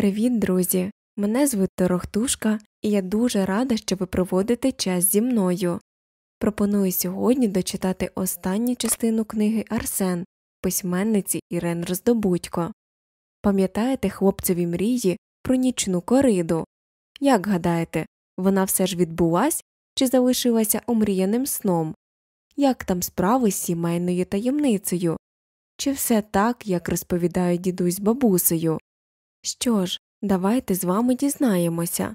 Привіт, друзі! Мене звуть Торохтушка, і я дуже рада, що ви проводите час зі мною. Пропоную сьогодні дочитати останню частину книги Арсен письменниці Ірен Роздобудько. Пам'ятаєте хлопцеві мрії про нічну кориду? Як гадаєте, вона все ж відбулась чи залишилася омріяним сном? Як там справи з сімейною таємницею? Чи все так, як розповідає дідусь бабусею? Що ж, давайте з вами дізнаємося.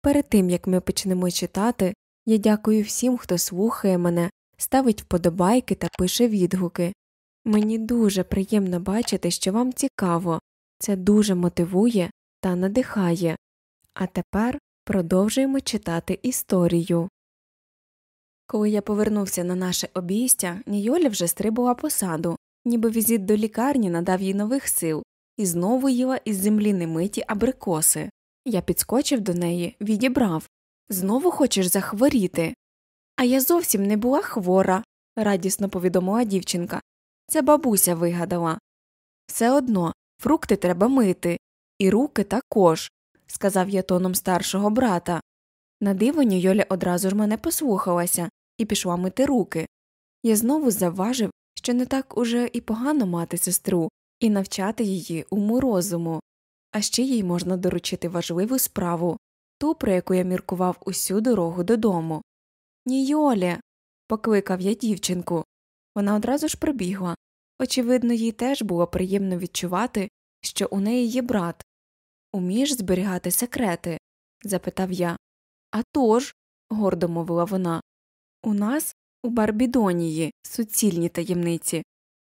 Перед тим як ми почнемо читати, я дякую всім, хто слухає мене, ставить вподобайки та пише відгуки. Мені дуже приємно бачити, що вам цікаво, це дуже мотивує та надихає. А тепер продовжуємо читати історію. Коли я повернувся на наше обійстя, Нійоля вже стрибала посаду, ніби візит до лікарні надав їй нових сил, і знову їла із землі немиті абрикоси. Я підскочив до неї, відібрав. Знову хочеш захворіти. А я зовсім не була хвора, радісно повідомила дівчинка. Це бабуся вигадала. Все одно фрукти треба мити, і руки також, сказав я тоном старшого брата. На диво Йоля одразу ж мене послухалася і пішла мити руки. Я знову завважив, що не так уже і погано мати сестру і навчати її уму розуму, а ще їй можна доручити важливу справу ту, про яку я міркував усю дорогу додому. Нійоле. покликав я дівчинку. Вона одразу ж прибігла. Очевидно, їй теж було приємно відчувати, що у неї є брат. Умієш зберігати секрети? запитав я. «А тож», – гордо мовила вона, у нас у Барбідонії суцільні таємниці,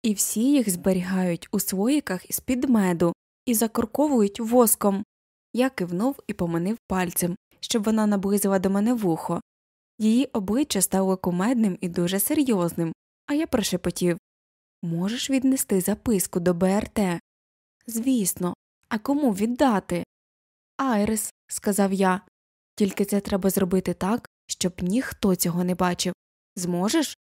і всі їх зберігають у слоїках із під меду і закорковують воском. Я кивнув і поманив пальцем, щоб вона наблизила до мене вухо. Її обличчя стало кумедним і дуже серйозним, а я прошепотів Можеш віднести записку до БРТ? Звісно, а кому віддати? Айрес, сказав я, тільки це треба зробити так, щоб ніхто цього не бачив. Зможеш?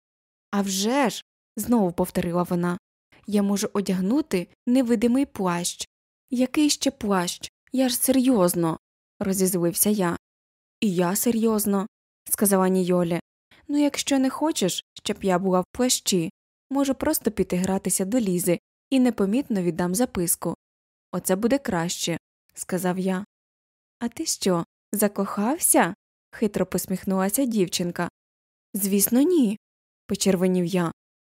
«А вже ж!» – знову повторила вона. Я можу одягнути невидимий плащ. Який ще плащ? Я ж серйозно, розізлився я. І я серйозно, сказала Нійолі. Ну, якщо не хочеш, щоб я була в плащі, можу просто піти гратися до лізи і непомітно віддам записку. Оце буде краще, сказав я. А ти що, закохався? хитро посміхнулася дівчинка. Звісно, ні, почервонів я.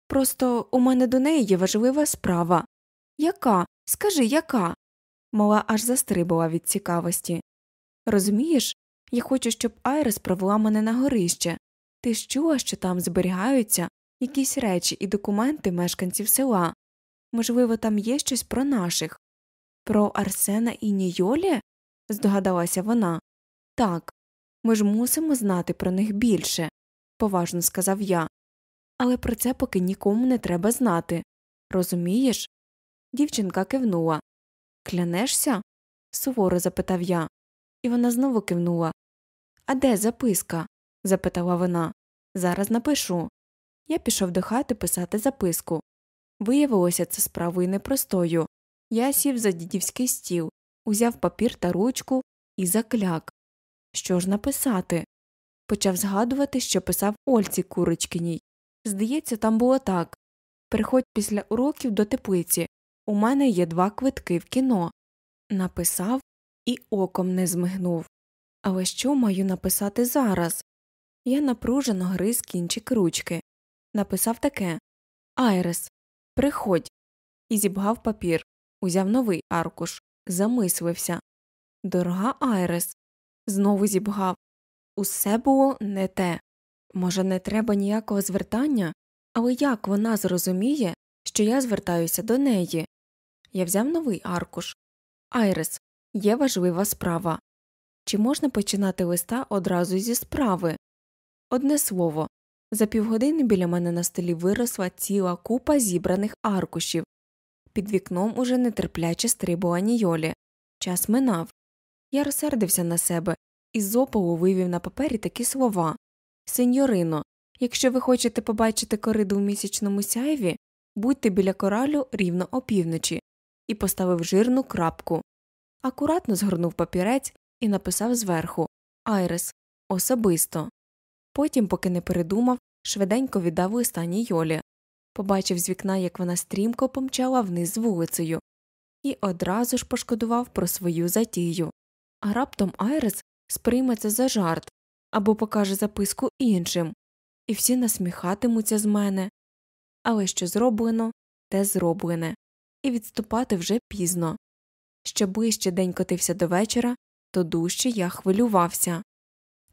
Просто у мене до неї є важлива справа. Яка? Скажи, яка? Мала аж застрибала від цікавості. Розумієш, я хочу, щоб Айрес провела мене на горище. Ти ж чула, що там зберігаються якісь речі і документи мешканців села. Можливо, там є щось про наших. Про Арсена і Нійолі? здогадалася вона. Так, ми ж мусимо знати про них більше, поважно сказав я. Але про це поки нікому не треба знати. Розумієш? Дівчинка кивнула. Клянешся? суворо запитав я. І вона знову кивнула. А де записка? запитала вона. Зараз напишу. Я пішов до хати писати записку. Виявилося це справою непростою. Я сів за дідівський стіл, узяв папір та ручку і закляк. Що ж написати? Почав згадувати, що писав Ольці Курочкиній. Здається, там було так Приходь після уроків до теплиці. У мене є два квитки в кіно. Написав і оком не змигнув. Але що маю написати зараз? Я напружено гриз кінчик ручки. Написав таке Айрес, приходь. І зібгав папір, узяв новий аркуш, замислився. Дорога Айрес. Знову зібгав. Усе було не те. Може, не треба ніякого звертання, але як вона зрозуміє, що я звертаюся до неї? Я взяв новий аркуш. Айрес, є важлива справа. Чи можна починати листа одразу зі справи? Одне слово. За півгодини біля мене на столі виросла ціла купа зібраних аркушів. Під вікном уже нетерпляче стрибала Нійолі. Час минав. Я розсердився на себе і з опалу вивів на папері такі слова Сеньорино, якщо ви хочете побачити кориду в місячному сяйві, будьте біля коралю рівно опівночі, і поставив жирну крапку. акуратно згорнув папірець і написав зверху Айрес особисто. Потім, поки не передумав, швиденько віддав останній Йолі, побачив з вікна, як вона стрімко помчала вниз вулицею, і одразу ж пошкодував про свою затію. А раптом Айрес сприйме це за жарт або покаже записку іншим, і всі насміхатимуться з мене. Але що зроблено, те зроблене, і відступати вже пізно. Що ближче день котився до вечора, то дужче я хвилювався.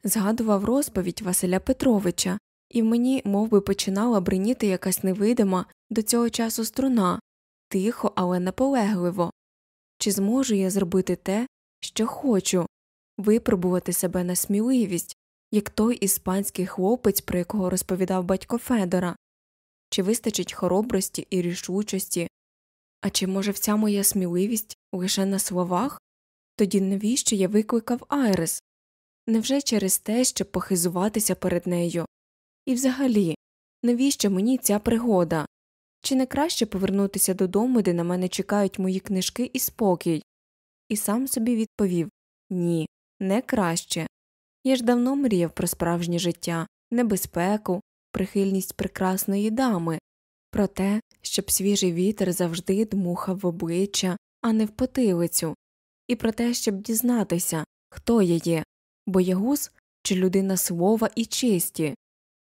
Згадував розповідь Василя Петровича, і мені мов би, починала бриніти якась невидима до цього часу струна, тихо, але наполегливо. Чи зможу я зробити те, що хочу, випробувати себе на сміливість, як той іспанський хлопець, про якого розповідав батько Федора, чи вистачить хоробрості і рішучості, а чи може вся моя сміливість лише на словах? Тоді навіщо я викликав Айрес? Невже через те, щоб похизуватися перед нею? І взагалі, навіщо мені ця пригода? Чи не краще повернутися додому, де на мене чекають мої книжки і спокій? І сам собі відповів ні, не краще. Я ж давно мріяв про справжнє життя, небезпеку, прихильність прекрасної дами, про те, щоб свіжий вітер завжди дмухав в обличчя, а не в потилицю, і про те, щоб дізнатися, хто я є, боягуз чи людина слова і честі.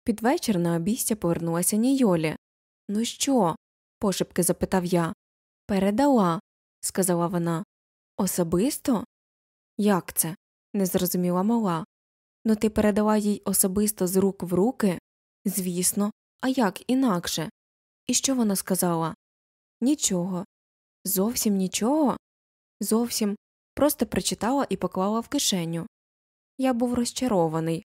Під вечір на обійстя повернулася Нійолі. Ну що? пошепки запитав я. Передала, сказала вона. Особисто? Як це? не зрозуміла мала. Ну ти передала їй особисто з рук в руки? Звісно, а як інакше? І що вона сказала? Нічого. Зовсім нічого? Зовсім просто прочитала і поклала в кишеню. Я був розчарований.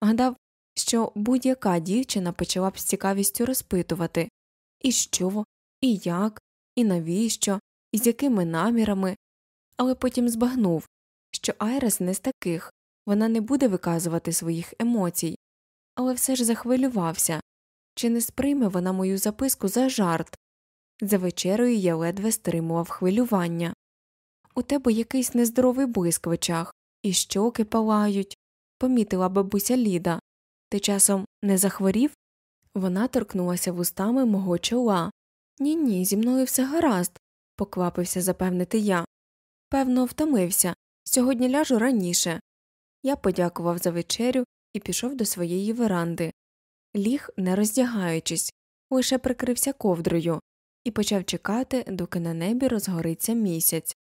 Гадав, що будь-яка дівчина почала б з цікавістю розпитувати і що, і як, і навіщо, і з якими намірами, але потім збагнув, що Айрес не з таких, вона не буде виказувати своїх емоцій, але все ж захвилювався чи не сприйме вона мою записку за жарт. За вечерою я ледве стримував хвилювання. У тебе якийсь нездоровий блиск в очах, і щоки палають, помітила бабуся Ліда. Ти часом не захворів? Вона торкнулася вустами мого чола. Ні ні, зі мною все гаразд, поквапився запевнити я. Певно, втомився. Сьогодні ляжу раніше. Я подякував за вечерю і пішов до своєї веранди. Ліг, не роздягаючись, лише прикрився ковдрою і почав чекати, доки на небі розгориться місяць.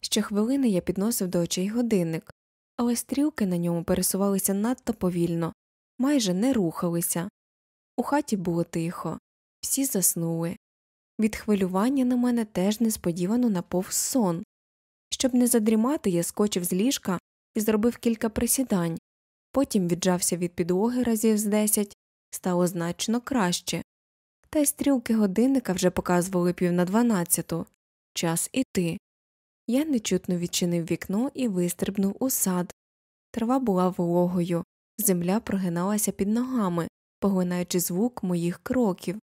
Щохвилини я підносив до очей годинник, але стрілки на ньому пересувалися надто повільно, майже не рухалися. У хаті було тихо, всі заснули. Від хвилювання на мене теж несподівано наповз сон. Щоб не задрімати, я скочив з ліжка і зробив кілька присідань, потім віджався від підлоги разів з десять, стало значно краще. Та й стрілки годинника вже показували пів на дванадцяту час іти. Я нечутно відчинив вікно і вистрибнув у сад. Трава була вологою, земля прогиналася під ногами, поглинаючи звук моїх кроків.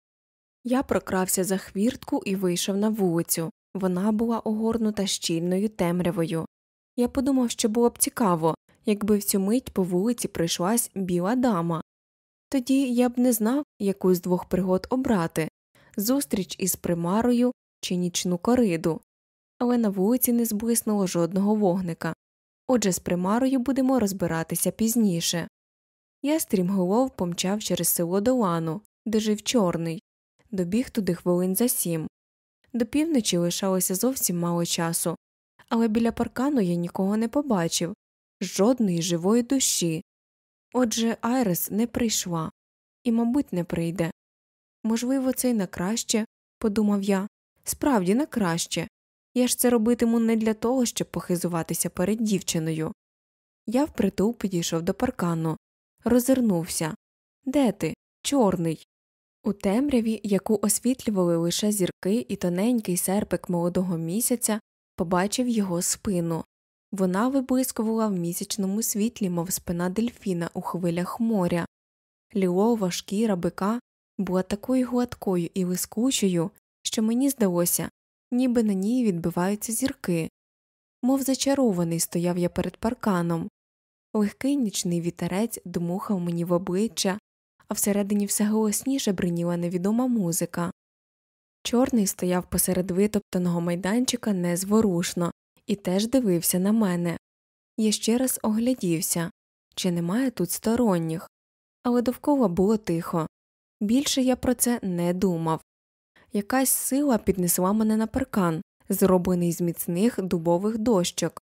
Я прокрався за хвіртку і вийшов на вулицю. Вона була огорнута щільною темрявою. Я подумав, що було б цікаво, якби в цю мить по вулиці пройшлась біла дама. Тоді я б не знав, яку з двох пригод обрати зустріч із примарою чи нічну кориду, але на вулиці не зблиснуло жодного вогника. Отже, з примарою будемо розбиратися пізніше. Я стрімголов помчав через село до лану, де жив чорний, добіг туди хвилин за сім. До півночі лишалося зовсім мало часу, але біля паркану я нікого не побачив жодної живої душі. Отже, Айрес не прийшла і, мабуть, не прийде. Можливо, це й на краще, подумав я, справді на краще. Я ж це робитиму не для того, щоб похизуватися перед дівчиною. Я впритул підійшов до паркану, розвернувся. Де ти? Чорний. У темряві, яку освітлювали лише зірки і тоненький серпик молодого місяця, побачив його спину. Вона виблискувала в місячному світлі, мов спина дельфіна у хвилях моря. Лілова шкіра бика була такою гладкою і лискучою, що мені здалося, ніби на ній відбиваються зірки. мов зачарований стояв я перед парканом. Легкий нічний вітерець дмухав мені в обличчя, а всередині все голосніше бриніла невідома музика. Чорний стояв посеред витоптаного майданчика незворушно і теж дивився на мене. Я ще раз оглядівся чи немає тут сторонніх, але довкола було тихо. Більше я про це не думав. Якась сила піднесла мене на паркан, зроблений з міцних дубових дощок.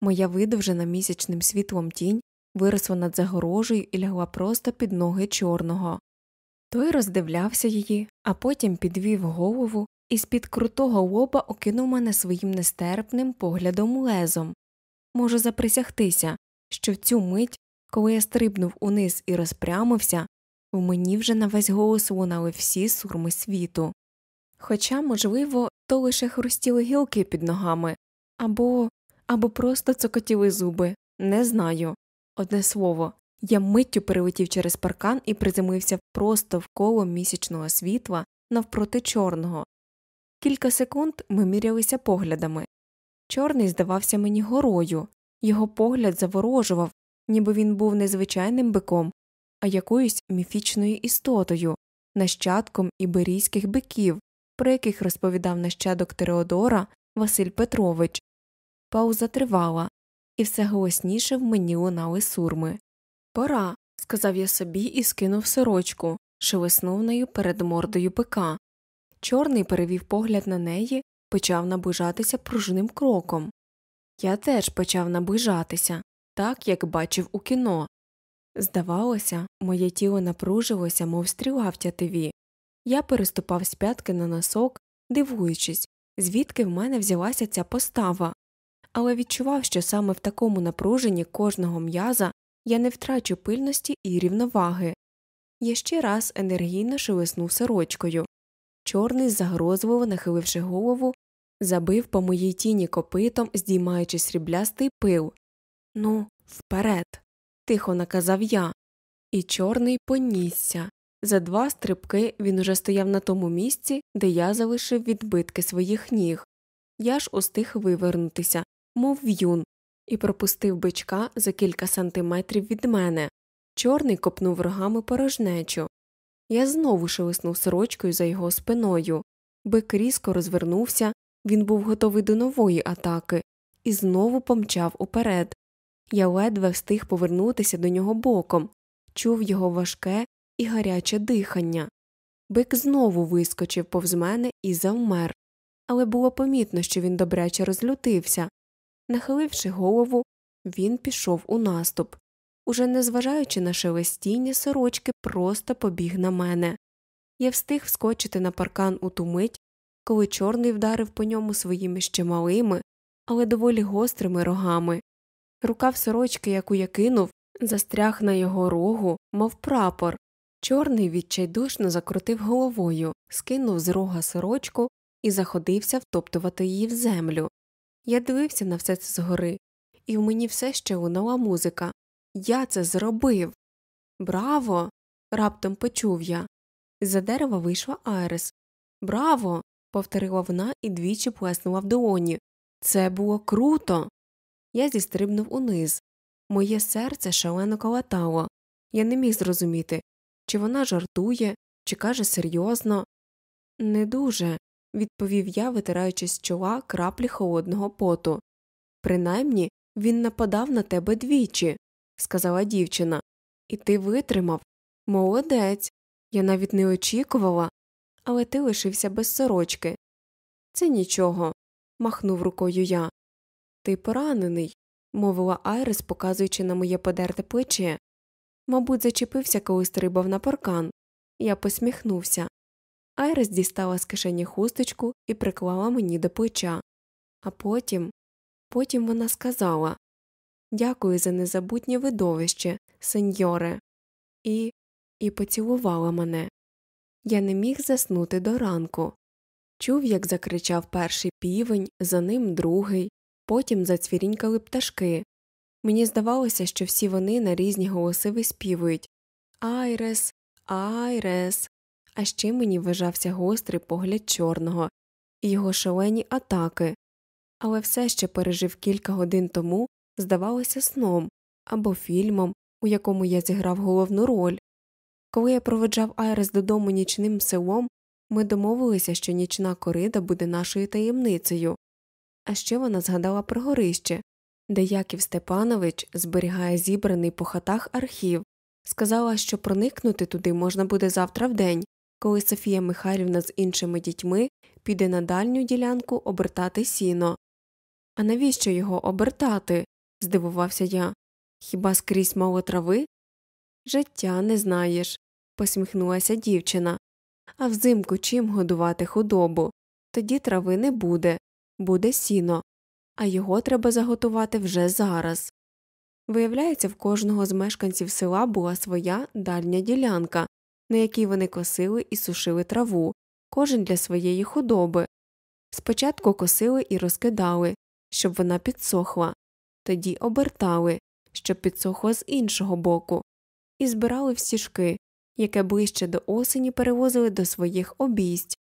Моя видовжена місячним світлом тінь виросла над загорожею і лягла просто під ноги чорного. Той роздивлявся її, а потім підвів голову і з під крутого лоба окинув мене своїм нестерпним поглядом лезом. Можу заприсягтися, що в цю мить, коли я стрибнув униз і розпрямився, в мені вже на весь голос лунали всі сурми світу. Хоча, можливо, то лише хрустіли гілки під ногами, або або просто цокотіли зуби, не знаю. Одне слово, я миттю перелетів через паркан і приземлився просто в коло місячного світла навпроти чорного. Кілька секунд ми мірялися поглядами. Чорний здавався мені горою, його погляд заворожував, ніби він був не звичайним биком, а якоюсь міфічною істотою, нащадком іберійських биків, про яких розповідав нащадок Тереодора Василь Петрович. Пауза тривала, і все голосніше в мені лунали сурми. Пора, сказав я собі і скинув сорочку, шелеснув нею перед мордою бика. Чорний перевів погляд на неї, почав наближатися пружним кроком. Я теж почав наближатися, так як бачив у кіно. Здавалося, моє тіло напружилося, мов стріла в тятиві. Я переступав з п'ятки на носок, дивуючись, звідки в мене взялася ця постава, але відчував, що саме в такому напруженні кожного м'яза я не втрачу пильності і рівноваги. Я ще раз енергійно шелеснув сорочкою. Чорний, загрозливо нахиливши голову, забив по моїй тіні копитом, здіймаючи сріблястий пил. Ну, вперед. тихо наказав я. І чорний понісся. За два стрибки він уже стояв на тому місці, де я залишив відбитки своїх ніг. Я ж устиг вивернутися, мов в'юн, і пропустив бичка за кілька сантиметрів від мене. Чорний копнув рогами порожнечу. Я знову шелеснув сорочкою за його спиною. Бик різко розвернувся, він був готовий до нової атаки, і знову помчав уперед. Я ледве встиг повернутися до нього боком, чув його важке і гаряче дихання. Бик знову вискочив повз мене і завмер, але було помітно, що він добряче розлютився. Нахиливши голову, він пішов у наступ. Уже незважаючи на шелестіння сорочки, просто побіг на мене. Я встиг вскочити на паркан у ту мить, коли чорний вдарив по ньому своїми ще малими, але доволі гострими рогами. Рукав сорочки, яку я кинув, застряг на його рогу, мов прапор. Чорний відчайдушно закрутив головою, скинув з рога сорочку і заходився втоптувати її в землю. Я дивився на все це згори, і в мені все ще лунала музика. Я це зробив. Браво. раптом почув я. За дерева вийшла Айрес. Браво. повторила вона і двічі плеснула в долоні. Це було круто. Я зістрибнув униз. Моє серце шалено калатало. Я не міг зрозуміти, чи вона жартує, чи каже серйозно. Не дуже, відповів я, витираючи з чола краплі холодного поту. Принаймні він нападав на тебе двічі, сказала дівчина, і ти витримав. Молодець. Я навіть не очікувала, але ти лишився без сорочки. Це нічого, махнув рукою я. Ти поранений, мовила Айрис, показуючи на моє подерте плече. Мабуть, зачепився, коли стрибав на паркан. Я посміхнувся. Айрис дістала з кишені хусточку і приклала мені до плеча. А потім потім вона сказала Дякую за незабутнє видовище, сеньоре, і і поцілувала мене. Я не міг заснути до ранку. Чув, як закричав перший півень, за ним другий, потім зацвірінькали пташки. Мені здавалося, що всі вони на різні голоси виспівують Айрес, Айрес а ще мені вважався гострий погляд чорного і його шалені атаки. але все ще пережив кілька годин тому, здавалося сном або фільмом, у якому я зіграв головну роль. Коли я проведжав Айрес додому нічним селом, ми домовилися, що нічна корида буде нашою таємницею. А ще вона згадала про горище, де Яків Степанович зберігає зібраний по хатах архів, сказала, що проникнути туди можна буде завтра в день, коли Софія Михайлівна з іншими дітьми піде на дальню ділянку обертати сіно. А навіщо його обертати? здивувався я. Хіба скрізь мало трави? Життя не знаєш, посміхнулася дівчина. А взимку чим годувати худобу? Тоді трави не буде, буде сіно, а його треба заготувати вже зараз. Виявляється, в кожного з мешканців села була своя дальня ділянка, на якій вони косили і сушили траву, кожен для своєї худоби. Спочатку косили і розкидали, щоб вона підсохла, тоді обертали, щоб підсохла з іншого боку, і збирали в стіжки, яке ближче до осені перевозили до своїх обійсть.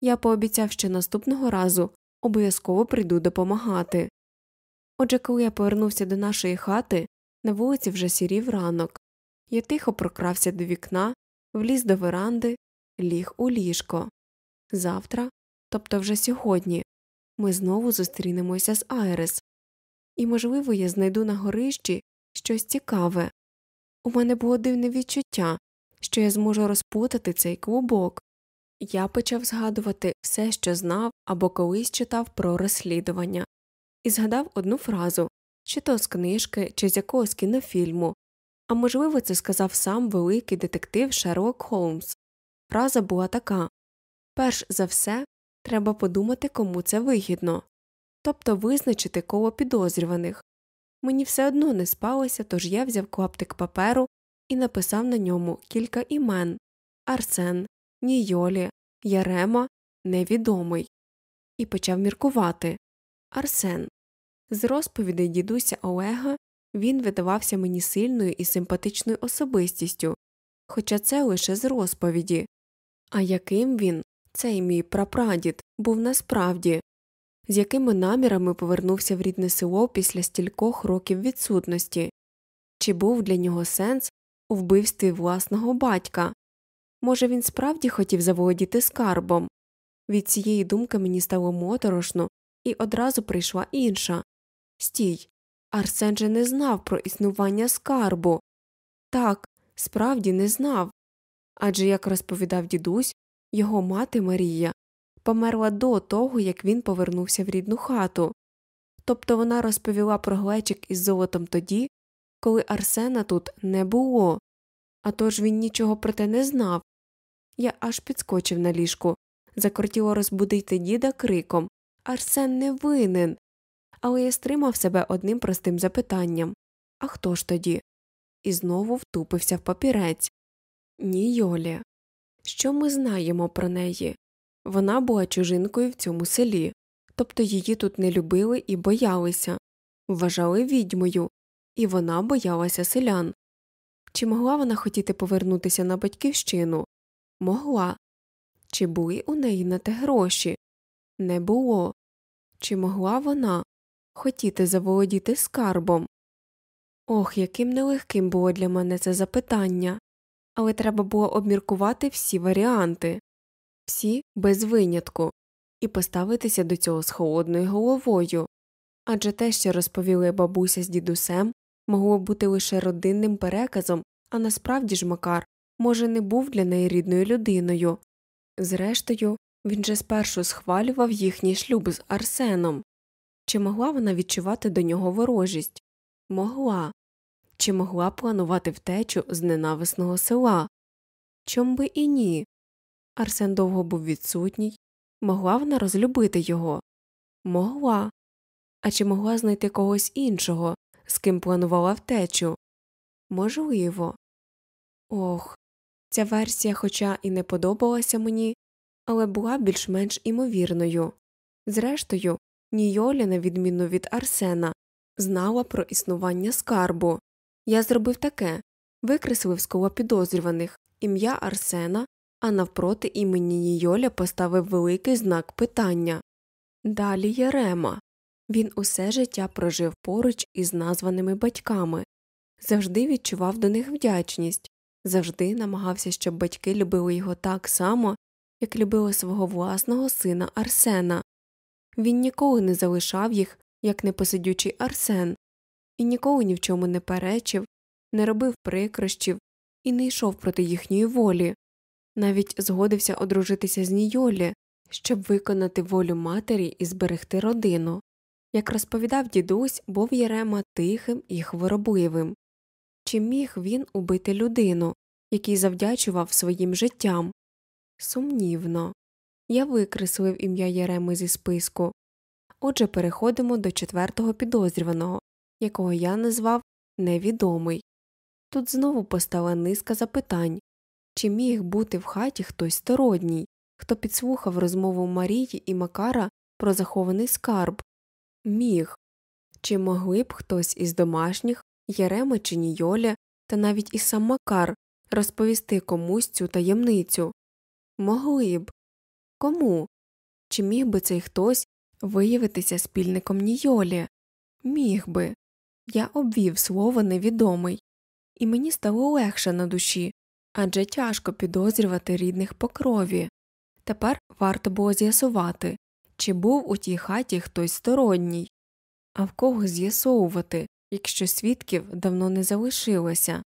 Я пообіцяв, що наступного разу обов'язково прийду допомагати. Отже, коли я повернувся до нашої хати, на вулиці вже сірів ранок. Я тихо прокрався до вікна, вліз до веранди, ліг у ліжко. Завтра, тобто вже сьогодні, ми знову зустрінемося з Айрес, і, можливо, я знайду на горищі щось цікаве. У мене було дивне відчуття, що я зможу розпутати цей клубок. Я почав згадувати все, що знав або колись читав про розслідування, і згадав одну фразу чи то з книжки, чи з якогось кінофільму, а можливо, це сказав сам великий детектив Шерлок Холмс. Фраза була така перш за все, треба подумати, кому це вигідно, тобто визначити коло підозрюваних. Мені все одно не спалося, тож я взяв клаптик паперу і написав на ньому кілька імен Арсен, Нійолі, Ярема, невідомий, і почав міркувати Арсен. З розповідей дідуся Олега він видавався мені сильною і симпатичною особистістю, хоча це лише з розповіді. А яким він, цей мій прапрадід, був насправді, з якими намірами повернувся в рідне село після стількох років відсутності, чи був для нього сенс у вбивстві власного батька? Може, він справді хотів заволодіти скарбом? Від цієї думки мені стало моторошно, і одразу прийшла інша Стій. Арсен же не знав про існування скарбу. Так, справді не знав. Адже, як розповідав дідусь, його мати Марія померла до того, як він повернувся в рідну хату. Тобто вона розповіла про глечик із золотом тоді, коли Арсена тут не було, а тож він нічого про те не знав. Я аж підскочив на ліжку, закортіло розбудити діда криком Арсен не винен але я стримав себе одним простим запитанням А хто ж тоді? І знову втупився в папірець. Ні, Йолі. Що ми знаємо про неї? Вона була чужинкою в цьому селі, тобто її тут не любили і боялися, вважали відьмою, і вона боялася селян. Чи могла вона хотіти повернутися на батьківщину? Могла. Чи були у неї на те гроші? Не було. Чи могла вона, хотіти заволодіти скарбом. Ох, яким нелегким було для мене це запитання, але треба було обміркувати всі варіанти, всі без винятку, і поставитися до цього з холодною головою. Адже те, що розповіли бабуся з дідусем, могло бути лише родинним переказом, а насправді ж Макар, може, не був для неї рідною людиною. Зрештою, він же спершу схвалював їхній шлюб з Арсеном. Чи могла вона відчувати до нього ворожість? Могла. Чи могла планувати втечу з ненависного села? Чом би і ні? Арсен довго був відсутній. Могла вона розлюбити його? Могла. А чи могла знайти когось іншого, з ким планувала втечу? Можливо. Ох, ця версія, хоча і не подобалася мені, але була більш менш імовірною. Зрештою, Нійолі, на відміну від Арсена, знала про існування скарбу. Я зробив таке викреслив з коло підозрюваних ім'я Арсена, а навпроти імені Нійоля поставив великий знак питання. Далі Єрема. Він усе життя прожив поруч із названими батьками, завжди відчував до них вдячність, завжди намагався, щоб батьки любили його так само, як любили свого власного сина Арсена. Він ніколи не залишав їх, як непосидючий Арсен, і ніколи ні в чому не перечив, не робив прикрощів і не йшов проти їхньої волі, навіть згодився одружитися з Нійолі, щоб виконати волю матері і зберегти родину. Як розповідав дідусь, був Єрема тихим і хворобливим. Чи міг він убити людину, який завдячував своїм життям? Сумнівно. Я викреслив ім'я Єреми зі списку. Отже, переходимо до четвертого підозрюваного, якого я назвав невідомий. Тут знову постала низка запитань чи міг бути в хаті хтось сторонній, хто підслухав розмову Марії і Макара про захований скарб? Міг. Чи могли б хтось із домашніх, Єрема чи Нійоля, та навіть і сам Макар розповісти комусь цю таємницю? Могли б. Кому? Чи міг би цей хтось виявитися спільником Нійолі? Міг би. Я обвів слово невідомий, і мені стало легше на душі адже тяжко підозрювати рідних по крові. Тепер варто було з'ясувати, чи був у тій хаті хтось сторонній, а в кого з'ясовувати, якщо свідків давно не залишилося.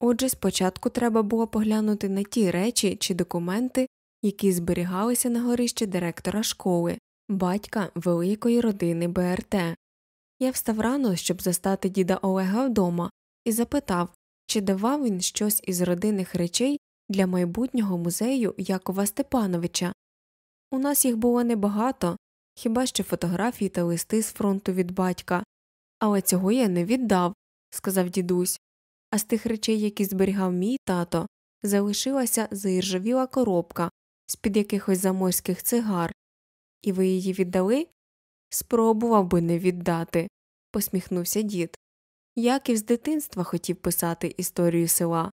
Отже, спочатку треба було поглянути на ті речі чи документи, які зберігалися на горищі директора школи, батька великої родини БРТ. Я встав рано, щоб застати діда Олега вдома, і запитав, чи давав він щось із родинних речей для майбутнього музею Якова Степановича. У нас їх було небагато, хіба що фотографії та листи з фронту від батька, але цього я не віддав, сказав дідусь, а з тих речей, які зберігав мій тато, залишилася заіржавіла коробка з під якихось заморських цигар. І ви її віддали? Спробував би не віддати, посміхнувся дід. Яків з дитинства хотів писати історію села,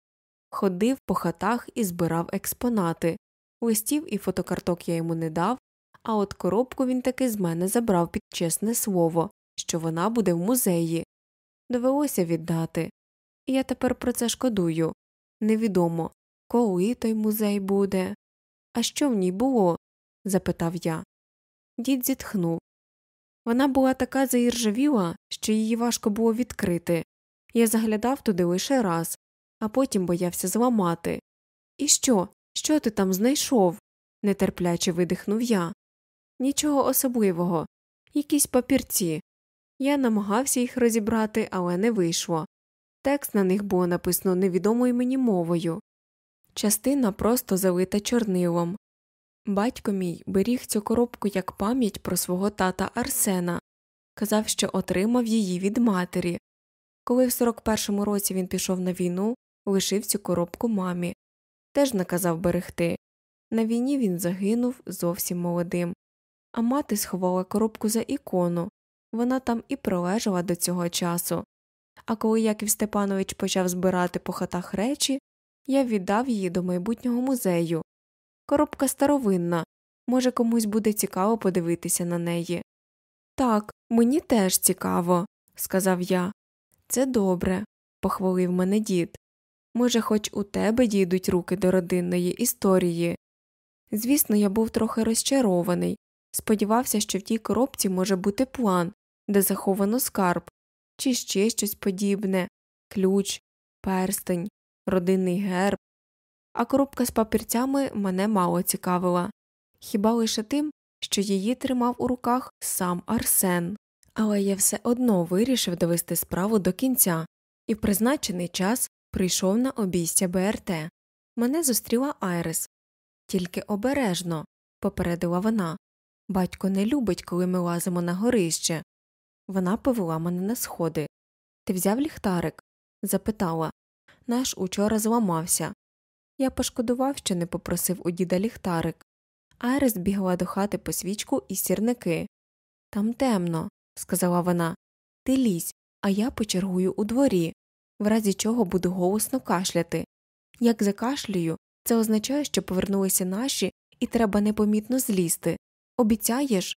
ходив по хатах і збирав експонати, листів і фотокарток я йому не дав, а от коробку він таки з мене забрав під чесне слово, що вона буде в музеї. Довелося віддати. І я тепер про це шкодую. Невідомо, коли той музей буде. А що в ній було? запитав я. Дід зітхнув. Вона була така заіржавіла, що її важко було відкрити. Я заглядав туди лише раз, а потім боявся зламати. І що? Що ти там знайшов? нетерпляче видихнув я. Нічого особливого, якісь папірці. Я намагався їх розібрати, але не вийшло. Текст на них було написано невідомою мені мовою. Частина просто залита чорнилом, Батько мій беріг цю коробку як пам'ять про свого тата Арсена, казав, що отримав її від матері. Коли в 41-му році він пішов на війну, лишив цю коробку мамі, теж наказав берегти. На війні він загинув зовсім молодим, а мати сховала коробку за ікону вона там і пролежала до цього часу. А коли Яків Степанович почав збирати по хатах речі, я віддав її до майбутнього музею. Коробка старовинна, може, комусь буде цікаво подивитися на неї. Так, мені теж цікаво, сказав я. Це добре, похвалив мене дід. Може, хоч у тебе дійдуть руки до родинної історії. Звісно, я був трохи розчарований, сподівався, що в тій коробці може бути план, де заховано скарб, чи ще щось подібне ключ, перстень, родинний герб, а коробка з папірцями мене мало цікавила хіба лише тим, що її тримав у руках сам Арсен. Але я все одно вирішив довести справу до кінця і в призначений час прийшов на обійстя БРТ. Мене зустріла Айрис. Тільки обережно, попередила вона. Батько не любить, коли ми лазимо на горище. Вона повела мене на сходи. Ти взяв ліхтарик? запитала. Наш учора зламався. Я пошкодував, що не попросив у діда ліхтарик. Айрис бігла до хати по свічку і сірники. Там темно, сказала вона. Ти лізь, а я почергую у дворі, в разі чого буду голосно кашляти. Як закашлюю, це означає, що повернулися наші і треба непомітно злізти. Обіцяєш?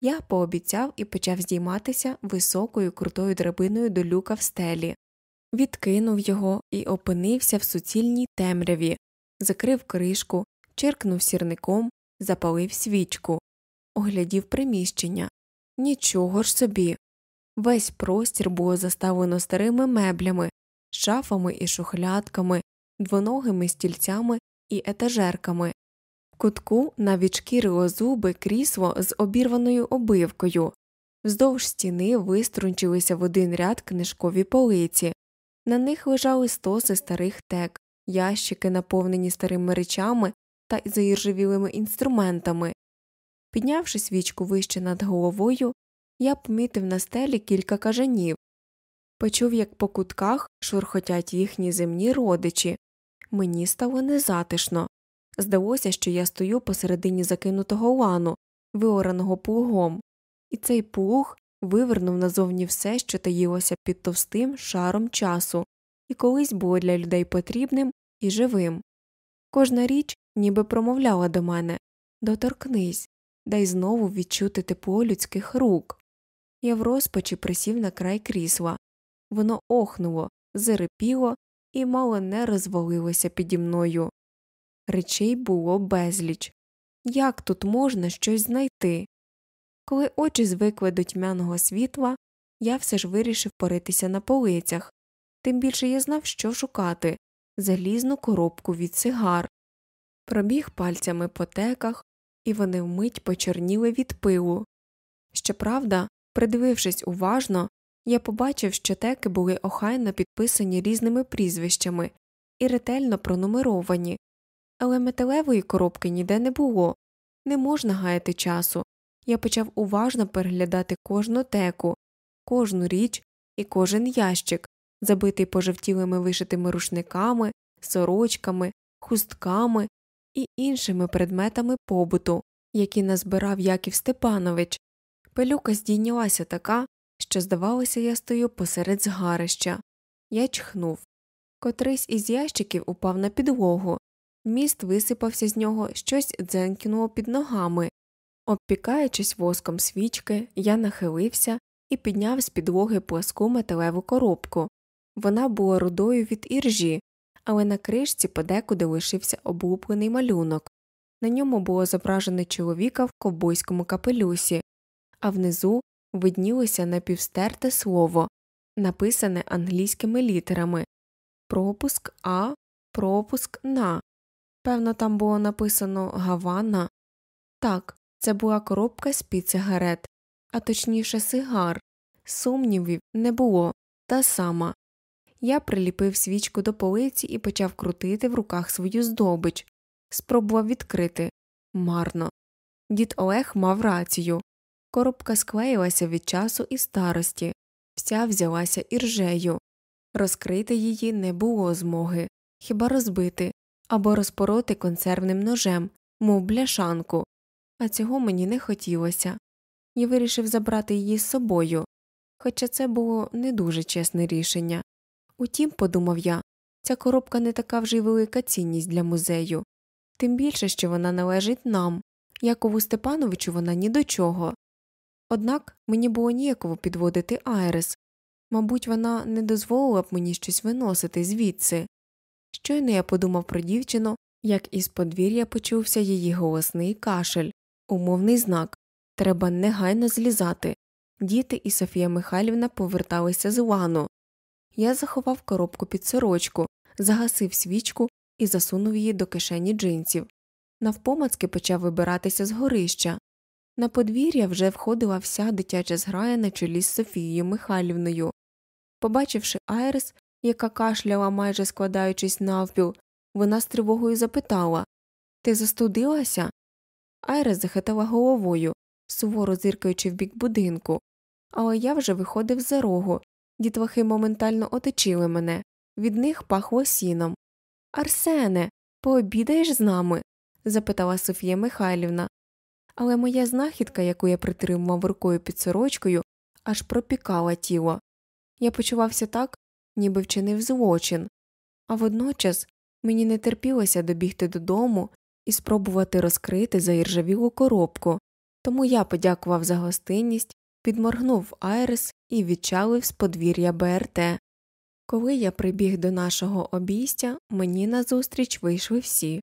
я пообіцяв і почав здійматися високою крутою драбиною до люка в стелі, відкинув його і опинився в суцільній темряві, закрив кришку, черкнув сірником, запалив свічку, оглядів приміщення. Нічого ж собі. Весь простір було заставлено старими меблями, шафами і шухлядками, двоногими стільцями і етажерками. В кутку навіть шкірило зуби крісло з обірваною обивкою, вздовж стіни виструнчилися в один ряд книжкові полиці, на них лежали стоси старих тек, ящики, наповнені старими речами та заіржавілими інструментами. Піднявши свічку вище над головою, я помітив на стелі кілька кажанів, почув, як по кутках шурхотять їхні земні родичі. Мені стало незатишно. Здалося, що я стою посередині закинутого лану, виораного плугом, і цей плуг вивернув назовні все, що таїлося під товстим шаром часу, і колись було для людей потрібним і живим. Кожна річ ніби промовляла до мене доторкнись, дай знову відчути тепло людських рук. Я в розпачі присів на край крісла. Воно охнуло, зарипіло і мало не розвалилося піді мною. Речей було безліч. Як тут можна щось знайти? Коли очі звикли до тьмяного світла, я все ж вирішив поритися на полицях, тим більше я знав, що шукати залізну коробку від сигар. Пробіг пальцями по теках, і вони вмить почорніли від пилу. Щоправда, придивившись уважно, я побачив, що теки були охайно підписані різними прізвищами і ретельно пронумеровані, але металевої коробки ніде не було, не можна гаяти часу. Я почав уважно переглядати кожну теку, кожну річ і кожен ящик, забитий пожовтілими вишитими рушниками, сорочками, хустками і іншими предметами побуту, які назбирав Яків Степанович. Пилюка здійнялася така, що, здавалося, я стою посеред згарища. Я чхнув. Котрийсь із ящиків упав на підлогу. Міст висипався з нього, щось дзенькнуло під ногами. Обпікаючись воском свічки, я нахилився і підняв з підлоги пласку металеву коробку. Вона була рудою від іржі, але на кришці подекуди лишився облуплений малюнок. На ньому було зображено чоловіка в ковбойському капелюсі, а внизу виднілося напівстерте слово, написане англійськими літерами пропуск А, пропуск на. Певно, там було написано Гавана. Так, це була коробка з під сигарет, а точніше сигар. Сумнівів не було та сама. Я приліпив свічку до полиці і почав крутити в руках свою здобич, спробував відкрити марно. Дід Олег мав рацію. Коробка склеїлася від часу і старості, вся взялася іржею. Розкрити її не було змоги, хіба розбити або розпороти консервним ножем, мов бляшанку, а цього мені не хотілося. Я вирішив забрати її з собою, хоча це було не дуже чесне рішення. Утім, подумав я, ця коробка не така вже й велика цінність для музею, тим більше, що вона належить нам, Якову Степановичу вона ні до чого. Однак мені було ніяково підводити Айрес мабуть, вона не дозволила б мені щось виносити звідси. Щойно я подумав про дівчину, як із подвір'я почувся її голосний кашель, умовний знак треба негайно злізати. Діти і Софія Михайлівна поверталися з лану. Я заховав коробку під сорочку, загасив свічку і засунув її до кишені джинсів. Навпомацки почав вибиратися з горища. На подвір'я вже входила вся дитяча зграя на чолі з Софією Михайлівною. Побачивши Айрес, яка кашляла, майже складаючись навпіл, вона з тривогою запитала Ти застудилася? Айрес захитала головою, суворо зиркаючи в бік будинку, але я вже виходив за рогу. Дітлахи моментально оточили мене, від них пахло сіном. Арсене, пообідаєш з нами? запитала Софія Михайлівна. Але моя знахідка, яку я притримував рукою під сорочкою, аж пропікала тіло. Я почувався так, ніби вчинив злочин, а водночас мені не терпілося добігти додому і спробувати розкрити заіржавілу коробку, Тому я подякував за гостинність, підморгнув Айрес і відчалив з подвір'я БРТ. Коли я прибіг до нашого обійстя, мені назустріч вийшли всі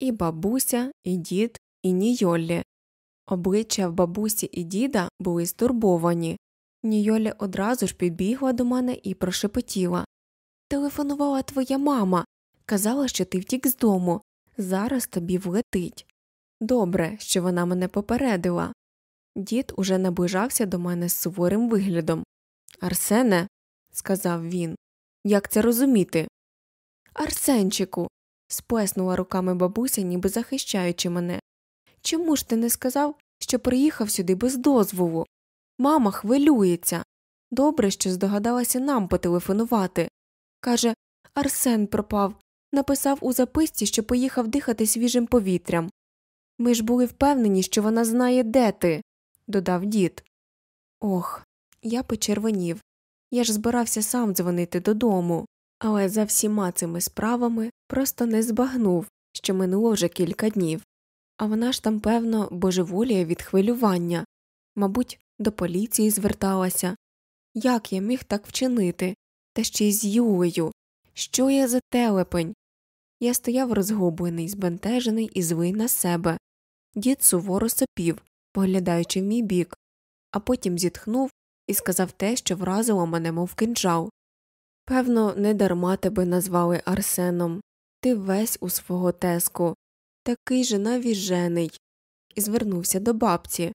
і бабуся, і дід, і Нійолі. Обличчя в бабусі і діда були стурбовані. Нійолі одразу ж підбігла до мене і прошепотіла Телефонувала твоя мама. Казала, що ти втік з дому. Зараз тобі влетить. Добре, що вона мене попередила. Дід уже наближався до мене з суворим виглядом. Арсене, сказав він, як це розуміти? Арсенчику. сплеснула руками бабуся, ніби захищаючи мене. Чому ж ти не сказав, що приїхав сюди без дозволу? Мама хвилюється. Добре, що здогадалася нам потелефонувати. Каже, Арсен пропав, написав у записці, що поїхав дихати свіжим повітрям. Ми ж були впевнені, що вона знає, де ти, додав дід. Ох, я почервонів. Я ж збирався сам дзвонити додому, але за всіма цими справами просто не збагнув, що минуло вже кілька днів. А вона ж там, певно, божеволіє від хвилювання, мабуть, до поліції зверталася. Як я міг так вчинити? Та ще й з Юлею. Що я за телепень? Я стояв розгублений, збентежений і злий на себе. Дід суворо сопів, поглядаючи в мій бік, а потім зітхнув і сказав те, що вразило мене, мов кинджал. Певно, не дарма тебе назвали Арсеном. Ти весь у свого теску, такий же навіжений. І звернувся до бабці.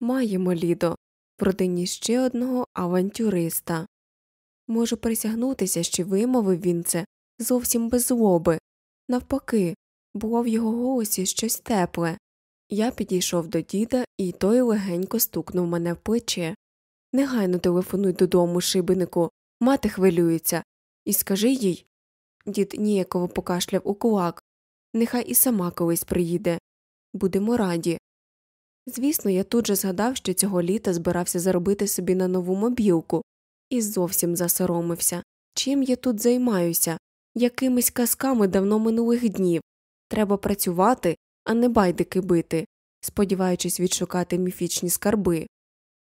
Маємо, Лідо, в родині ще одного авантюриста. Можу присягнутися, що вимовив він це зовсім без злоби. Навпаки, було в його голосі щось тепле. Я підійшов до діда, і той легенько стукнув мене в плече. Негайно телефонуй додому, шибенику, мати хвилюється, і скажи їй. Дід ніяково покашляв у кулак. Нехай і сама колись приїде. Будемо раді. Звісно, я тут же згадав, що цього літа збирався заробити собі на нову мобілку, і зовсім засоромився. Чим я тут займаюся? Якимись казками давно минулих днів. Треба працювати, а не байдики бити, сподіваючись відшукати міфічні скарби.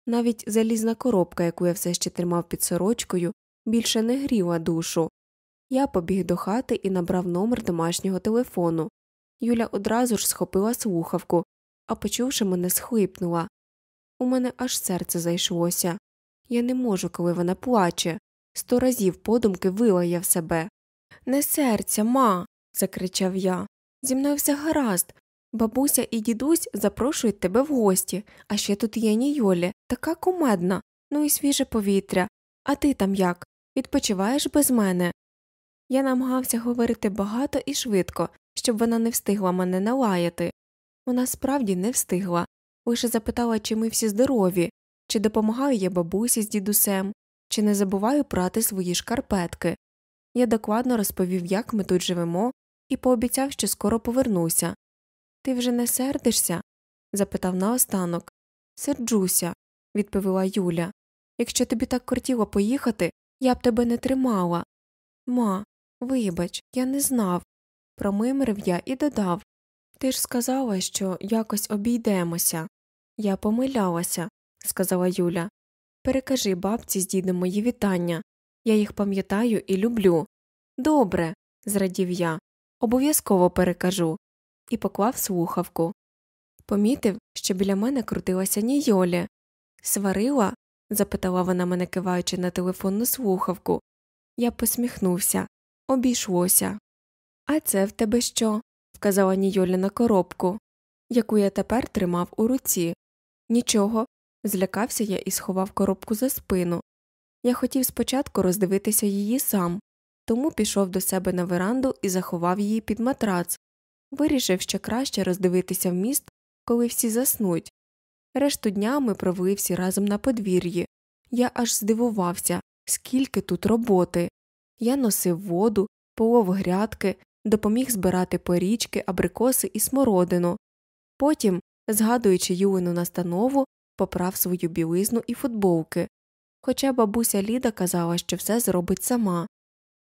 Навіть залізна коробка, яку я все ще тримав під сорочкою, більше не гріла душу. Я побіг до хати і набрав номер домашнього телефону. Юля одразу ж схопила слухавку, а почувши мене, схлипнула. У мене аж серце зайшлося. Я не можу, коли вона плаче. Сто разів подумки вилаяв себе. Не серця, ма. закричав я. Зі мною все гаразд. Бабуся і дідусь запрошують тебе в гості, а ще тут є Нійолі, така кумедна, ну і свіже повітря. А ти там як? Відпочиваєш без мене? Я намагався говорити багато і швидко, щоб вона не встигла мене налаяти. Вона справді не встигла, лише запитала, чи ми всі здорові, чи допомагаю я бабусі з дідусем, чи не забуваю прати свої шкарпетки. Я докладно розповів, як ми тут живемо, і пообіцяв, що скоро повернуся. Ти вже не сердишся? запитав наостанок. Серджуся, відповіла Юля. Якщо тобі так кортіло поїхати, я б тебе не тримала. Ма, вибач, я не знав. Промимрив я і додав Ти ж сказала, що якось обійдемося. Я помилялася, сказала Юля. Перекажи бабці з дідом мої вітання. Я їх пам'ятаю і люблю. Добре, зрадів я. Обов'язково перекажу. І поклав слухавку. Помітив, що біля мене крутилася Нійолі. Сварила? запитала вона мене, киваючи на телефонну слухавку. Я посміхнувся. Обійшлося. А це в тебе що? вказала Нійолі на коробку, яку я тепер тримав у руці. Нічого. Злякався я і сховав коробку за спину. Я хотів спочатку роздивитися її сам, тому пішов до себе на веранду і заховав її під матрац. Вирішив ще краще роздивитися в міст, коли всі заснуть. Решту дня ми провели всі разом на подвір'ї. Я аж здивувався, скільки тут роботи. Я носив воду, полов грядки, допоміг збирати порічки, абрикоси і смородину. Потім, згадуючи Юлину настанову, поправ свою білизну і футболки. Хоча бабуся Ліда казала, що все зробить сама.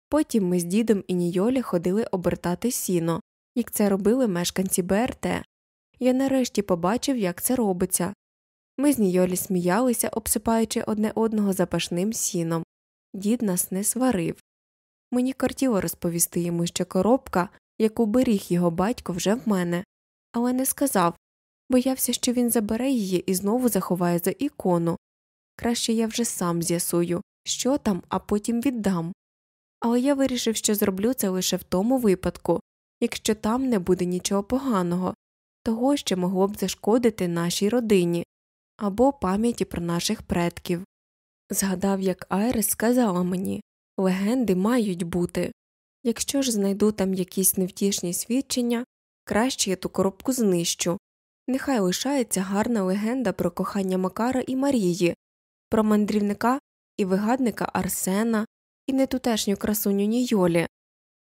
Потім ми з дідом і Нійолі ходили обертати сіно, як це робили мешканці БРТ. Я нарешті побачив, як це робиться. Ми з Нійолі сміялися, обсипаючи одне одного запашним сіном. Дід нас не сварив. Мені кортіло розповісти йому, що коробка, яку беріг його батько, вже в мене, але не сказав боявся, що він забере її і знову заховає за ікону. Краще я вже сам з'ясую, що там, а потім віддам. Але я вирішив, що зроблю це лише в тому випадку, якщо там не буде нічого поганого, того, що могло б зашкодити нашій родині або пам'яті про наших предків. Згадав, як Айрес сказала мені легенди мають бути. Якщо ж знайду там якісь невтішні свідчення, краще я ту коробку знищу. Нехай лишається гарна легенда про кохання Макара і Марії, про мандрівника і вигадника Арсена і нетутешню красуню Нійолі,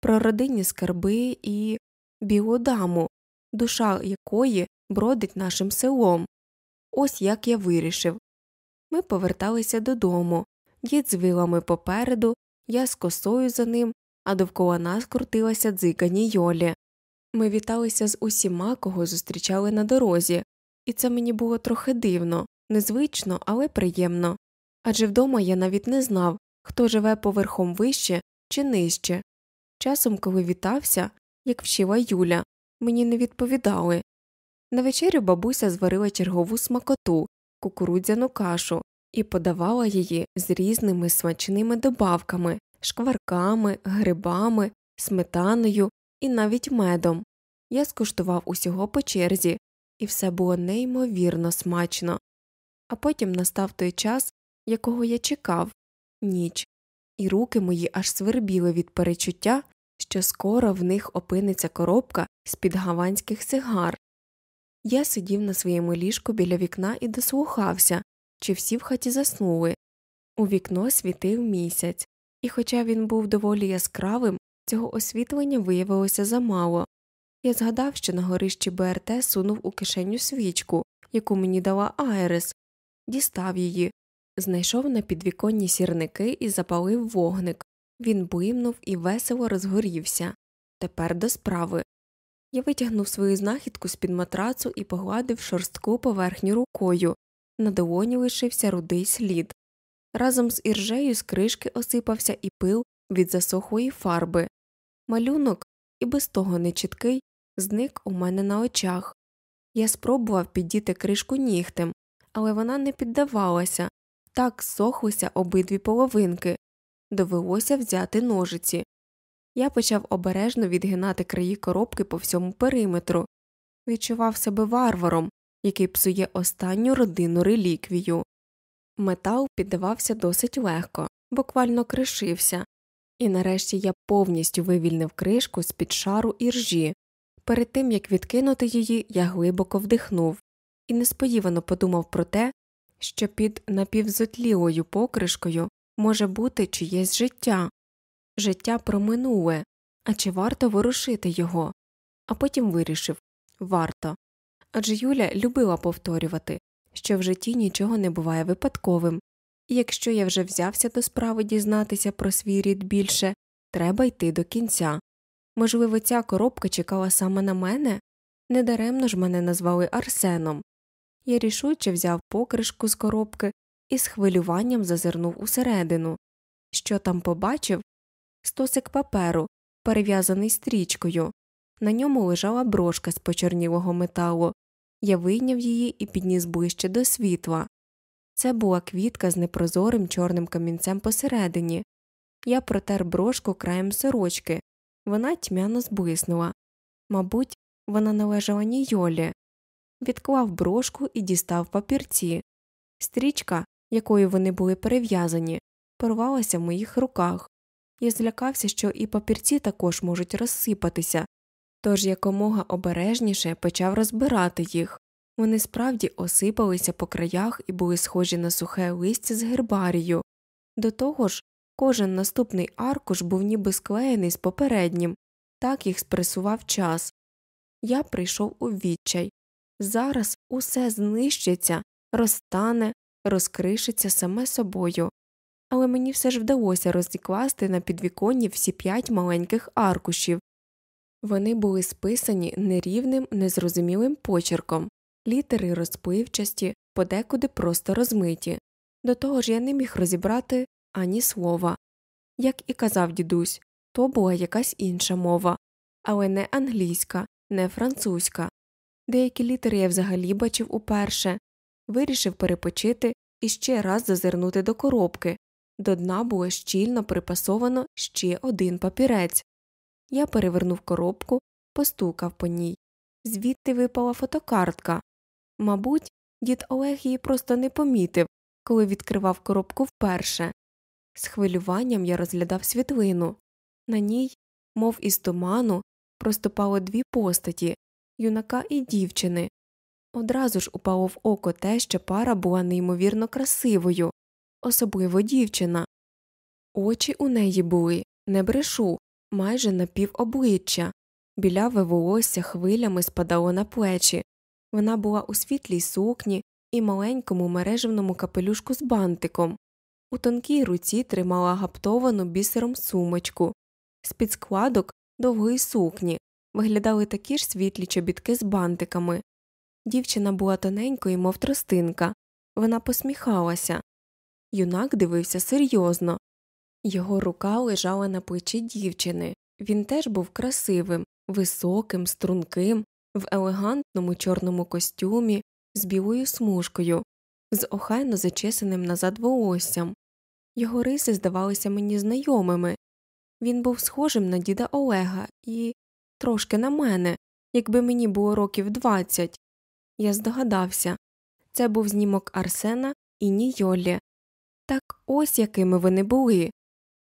про родинні скарби і білу даму, душа якої бродить нашим селом. Ось як я вирішив. Ми поверталися додому, дід з вилами попереду, я з косою за ним, а довкола нас крутилася дзика Нійолі. Ми віталися з усіма, кого зустрічали на дорозі, і це мені було трохи дивно, незвично, але приємно. Адже вдома я навіть не знав, хто живе поверхом вище чи нижче. Часом, коли вітався, як вчила Юля, мені не відповідали. На вечерю бабуся зварила чергову смакоту, кукурудзяну кашу і подавала її з різними смачними добавками, шкварками, грибами, сметаною і навіть медом. Я скуштував усього по черзі, і все було неймовірно смачно. А потім настав той час, якого я чекав ніч, і руки мої аж свербіли від перечуття, що скоро в них опиниться коробка з під гаванських сигар. Я сидів на своєму ліжку біля вікна і дослухався, чи всі в хаті заснули. У вікно світив місяць, і, хоча він був доволі яскравим, цього освітлення виявилося замало. Я згадав, що на горищі БРТ сунув у кишеню свічку, яку мені дала Айрес, дістав її, знайшов на підвіконні сірники і запалив вогник. Він блимнув і весело розгорівся. Тепер до справи. Я витягнув свою знахідку з під матрацу і погладив шорстку поверхню рукою. На долоні лишився рудий слід. Разом з іржею з кришки осипався і пил від засохлої фарби. Малюнок, і без того нечіткий, зник у мене на очах. Я спробував піддіти кришку нігтем, але вона не піддавалася так сохлися обидві половинки. Довелося взяти ножиці. Я почав обережно відгинати краї коробки по всьому периметру, відчував себе варваром, який псує останню родинну реліквію. Метал піддавався досить легко, буквально кришився, і нарешті я повністю вивільнив кришку з під шару іржі. Перед тим як відкинути її, я глибоко вдихнув і несподівано подумав про те, що під напівзотлілою покришкою може бути чиєсь життя, життя проминуле, а чи варто ворушити його, а потім вирішив варто. Адже Юля любила повторювати, що в житті нічого не буває випадковим, і якщо я вже взявся до справи дізнатися про свій рід більше, треба йти до кінця. Можливо, ця коробка чекала саме на мене? Недаремно ж мене назвали Арсеном. Я рішуче взяв покришку з коробки і з хвилюванням зазирнув усередину. Що там побачив? Стосик паперу, перев'язаний стрічкою. На ньому лежала брошка з почорнілого металу. Я вийняв її і підніс ближче до світла. Це була квітка з непрозорим чорним камінцем посередині. Я протер брошку краєм сорочки. Вона тьмяно зблиснула. Мабуть, вона належала Нійолі. Відклав брошку і дістав папірці. Стрічка, якою вони були перев'язані, порвалася в моїх руках. Я злякався, що і папірці також можуть розсипатися, тож якомога обережніше почав розбирати їх. Вони справді осипалися по краях і були схожі на сухе листя з гербарію. До того ж, кожен наступний аркуш був ніби склеєний з попереднім, так їх спресував час. Я прийшов у відчай. Зараз усе знищиться, розтане, розкришиться саме собою. Але мені все ж вдалося розікласти на підвіконні всі п'ять маленьких аркушів. Вони були списані нерівним, незрозумілим почерком, літери розпливчасті, подекуди просто розмиті. До того ж я не міг розібрати ані слова. Як і казав дідусь, то була якась інша мова, але не англійська, не французька. Деякі літери я взагалі бачив уперше, вирішив перепочити і ще раз зазирнути до коробки. До дна було щільно припасовано ще один папірець. Я перевернув коробку, постукав по ній. Звідти випала фотокартка. Мабуть, дід Олег її просто не помітив, коли відкривав коробку вперше. З хвилюванням я розглядав світлину. На ній, мов із туману, проступало дві постаті юнака і дівчини. Одразу ж упало в око те, що пара була неймовірно красивою, особливо дівчина. Очі у неї були, не брешу, майже на пів обличчя, біляве волосся хвилями спадало на плечі. Вона була у світлій сукні і маленькому мережевному капелюшку з бантиком. У тонкій руці тримала гаптовану бісером сумочку, з під складок довгої сукні виглядали такі ж світлі чобітки з бантиками. Дівчина була тоненькою, мов тростинка, вона посміхалася. Юнак дивився серйозно. Його рука лежала на плечі дівчини. Він теж був красивим, високим, струнким, в елегантному чорному костюмі, з білою смужкою, з охайно зачесаним назад волоссям. Його риси здавалися мені знайомими. Він був схожим на діда Олега і трошки на мене, якби мені було років двадцять. Я здогадався це був знімок Арсена і Нійолі. Так ось якими вони були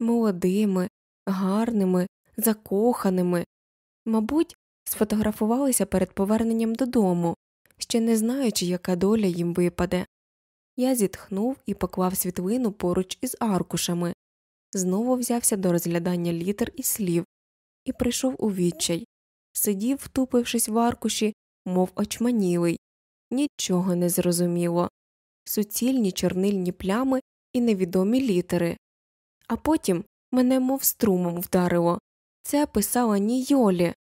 молодими, гарними, закоханими. Мабуть, сфотографувалися перед поверненням додому, ще не знаючи, яка доля їм випаде. Я зітхнув і поклав світлину поруч із аркушами, знову взявся до розглядання літер і слів і прийшов у відчай, сидів, втупившись в аркуші, мов очманілий, нічого не зрозуміло, суцільні чорнильні плями і невідомі літери. А потім мене мов струмом вдарило. Це писала Нійолі.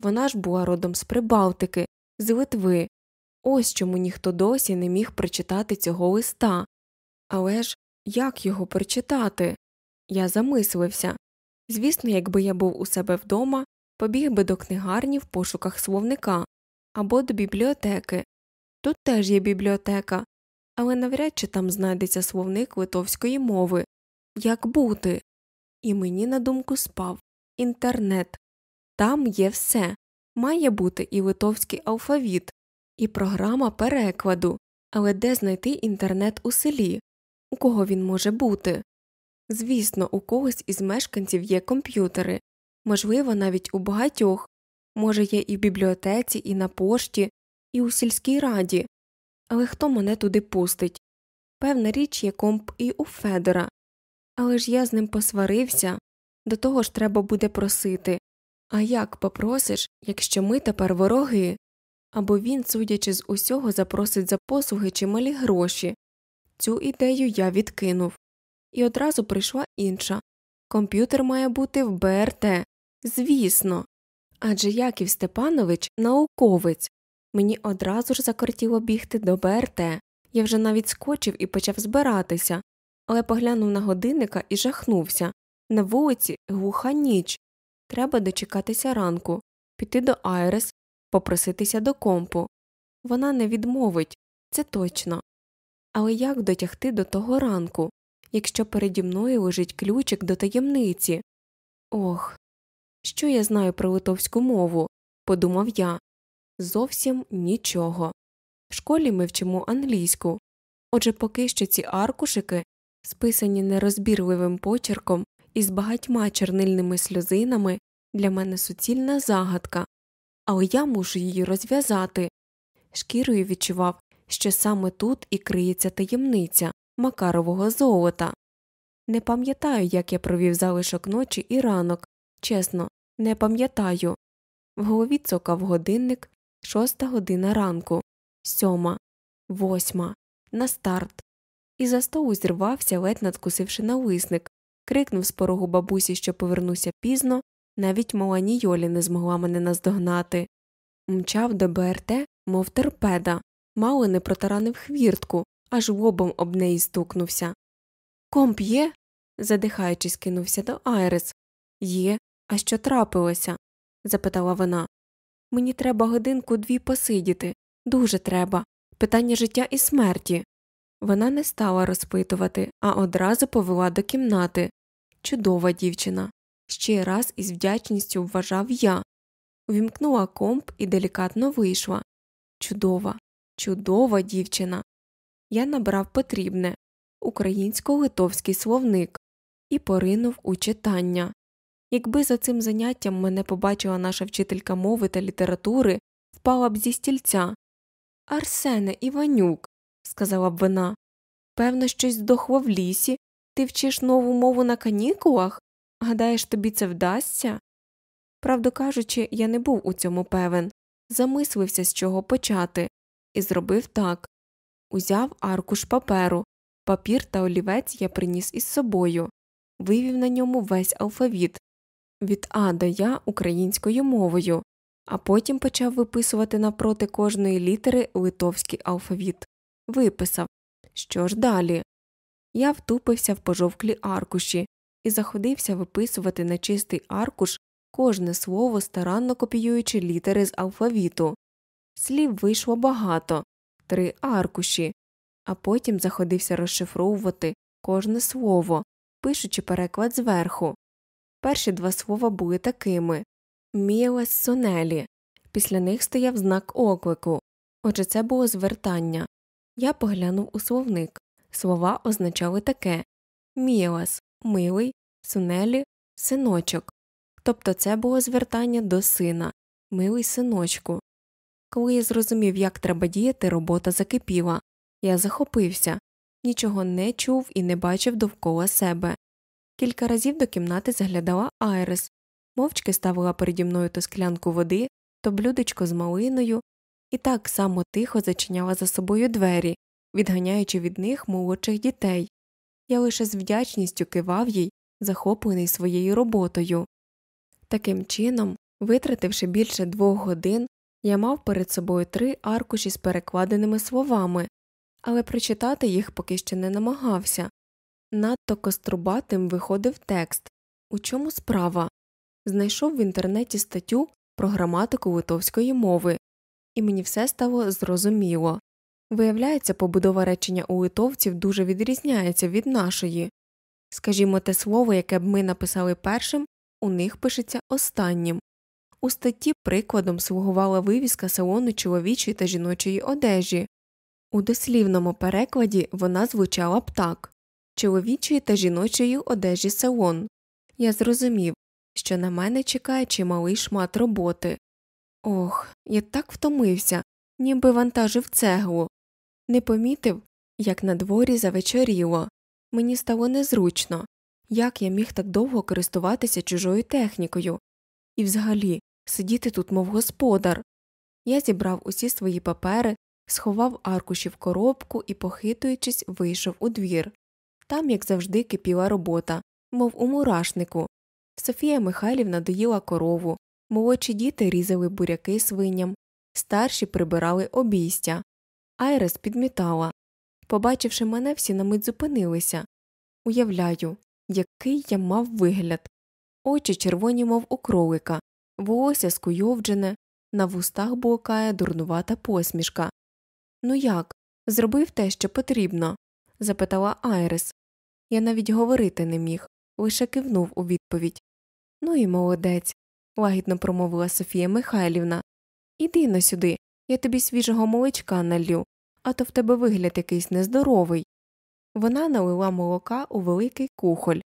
Вона ж була родом з Прибалтики, з Литви. Ось чому ніхто досі не міг прочитати цього листа. Але ж як його прочитати? Я замислився. Звісно, якби я був у себе вдома, побіг би до книгарні в пошуках словника або до бібліотеки. Тут теж є бібліотека, але навряд чи там знайдеться словник литовської мови. Як бути? І мені на думку спав інтернет. Там є все. Має бути і литовський алфавіт, і програма перекладу, але де знайти інтернет у селі? У кого він може бути? Звісно, у когось із мешканців є комп'ютери, можливо, навіть у багатьох, може, є і в бібліотеці, і на пошті, і у сільській раді, але хто мене туди пустить? Певна річ є комп і у Федора, але ж я з ним посварився, до того ж треба буде просити. А як попросиш, якщо ми тепер вороги? Або він, судячи з усього, запросить за послуги чималі гроші. Цю ідею я відкинув. І одразу прийшла інша комп'ютер має бути в БРТ. Звісно. Адже Яків Степанович науковець. Мені одразу ж закортіло бігти до БРТ. Я вже навіть скочив і почав збиратися, але поглянув на годинника і жахнувся. На вулиці глуха ніч. Треба дочекатися ранку, піти до Айрес, попроситися до компу. Вона не відмовить, це точно. Але як дотягти до того ранку, якщо переді мною лежить ключик до таємниці? Ох, що я знаю про литовську мову, подумав я. Зовсім нічого. В школі ми вчимо англійську. Отже, поки що ці аркушики, списані нерозбірливим почерком і з багатьма чернильними сльозинами, для мене суцільна загадка, але я мушу її розв'язати. Шкірою відчував, що саме тут і криється таємниця макарового золота. Не пам'ятаю, як я провів залишок ночі і ранок, чесно, не пам'ятаю. В голові цокав годинник, шоста година ранку, сьома, восьма, на старт. І за столу зірвався, ледь надкусивши нависник, крикнув з порогу бабусі, що повернуся пізно, навіть мала Нійолі не змогла мене наздогнати. Мчав до БРТ, мов торпеда, мало не протаранив хвіртку, аж лобом об неї стукнувся. Комп є? задихаючись, кинувся до Айрес. Є, а що трапилося? запитала вона. Мені треба годинку дві посидіти. Дуже треба. Питання життя і смерті. Вона не стала розпитувати, а одразу повела до кімнати. Чудова дівчина. Ще раз із вдячністю вважав я. Увімкнула комп і делікатно вийшла. Чудова, чудова дівчина. Я набрав потрібне українсько-литовський словник і поринув у читання. Якби за цим заняттям мене побачила наша вчителька мови та літератури, впала б зі стільця. Арсене Іванюк, сказала б вона, певно, щось здохло в лісі, ти вчиш нову мову на канікулах? Гадаєш, тобі це вдасться? Правду кажучи, я не був у цьому певен, замислився, з чого почати, і зробив так узяв аркуш паперу, папір та олівець я приніс із собою, вивів на ньому весь алфавіт від А до Я українською мовою, а потім почав виписувати навпроти кожної літери литовський алфавіт. Виписав що ж далі? Я втупився в пожовклі аркуші і заходився виписувати на чистий аркуш кожне слово, старанно копіюючи літери з алфавіту. Слів вийшло багато три аркуші, а потім заходився розшифровувати кожне слово, пишучи переклад зверху. Перші два слова були такими Мілес сонелі. Після них стояв знак оклику. Отже, це було звертання. Я поглянув у словник. Слова означали таке Мілас милий, сунелі, синочок. Тобто це було звертання до сина, милий синочку. Коли я зрозумів, як треба діяти, робота закипіла. Я захопився, нічого не чув і не бачив довкола себе. Кілька разів до кімнати заглядала Айрес, мовчки ставила переді мною то склянку води, то блюдечко з малиною, і так само тихо зачиняла за собою двері, відганяючи від них молодших дітей. Я лише з вдячністю кивав їй, захоплений своєю роботою. Таким чином, витративши більше двох годин, я мав перед собою три аркуші з перекладеними словами, але прочитати їх поки що не намагався. Надто кострубатим виходив текст. У чому справа? Знайшов в інтернеті статтю про граматику литовської мови, і мені все стало зрозуміло. Виявляється, побудова речення у литовців дуже відрізняється від нашої. Скажімо, те слово, яке б ми написали першим, у них пишеться останнім. У статті прикладом слугувала вивіска салону чоловічої та жіночої одежі. У дослівному перекладі вона звучала б так чоловічої та жіночої одежі салон. Я зрозумів, що на мене чекає чималий шмат роботи. Ох, я так втомився, ніби вантажив цеглу. Не помітив, як на дворі завечоріло. Мені стало незручно, як я міг так довго користуватися чужою технікою, і взагалі сидіти тут, мов господар. Я зібрав усі свої папери, сховав аркуші в коробку і, похитуючись, вийшов у двір. Там, як завжди, кипіла робота, мов у мурашнику. Софія Михайлівна доїла корову, молодші діти різали буряки свиням, старші прибирали обійстя. Айрес підмітала. Побачивши мене, всі на мить зупинилися. Уявляю, який я мав вигляд. Очі червоні, мов у кролика, волосся скуйовджене, на вустах блукає дурнувата посмішка. Ну як? Зробив те, що потрібно? запитала Айрес. Я навіть говорити не міг, лише кивнув у відповідь. Ну і молодець, лагідно промовила Софія Михайлівна. Іди на сюди, я тобі свіжого молочка налью, а то в тебе вигляд якийсь нездоровий. Вона налила молока у великий кухоль.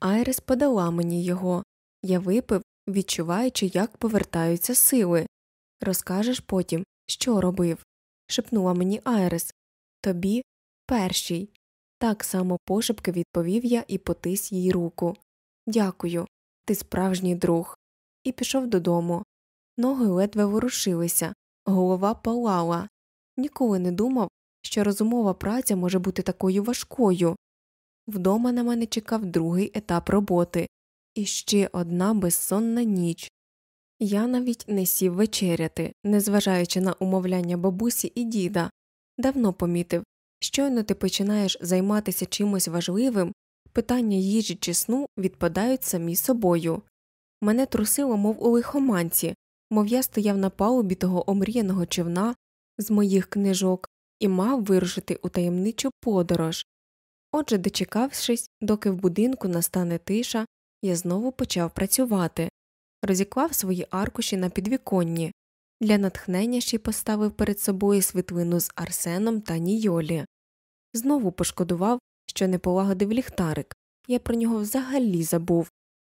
Айрес подала мені його. Я випив, відчуваючи, як повертаються сили. Розкажеш потім, що робив. шепнула мені Айрес. Тобі першій. Так само пошепки відповів я і потис їй руку. Дякую, ти справжній друг. І пішов додому. Ноги ледве ворушилися, голова палала. Ніколи не думав, що розумова праця може бути такою важкою. Вдома на мене чекав другий етап роботи, і ще одна безсонна ніч. Я навіть не сів вечеряти, незважаючи на умовляння бабусі і діда, давно помітив щойно ти починаєш займатися чимось важливим, питання їжі чи сну відпадають самі собою. Мене трусило, мов у лихоманці, мов я стояв на палубі того омріяного човна з моїх книжок і мав вирушити у таємничу подорож. Отже, дочекавшись, доки в будинку настане тиша, я знову почав працювати, розіклав свої аркуші на підвіконні, для натхнення ще й поставив перед собою світлину з Арсеном та Нійолі. Знову пошкодував, що не полагодив ліхтарик, я про нього взагалі забув.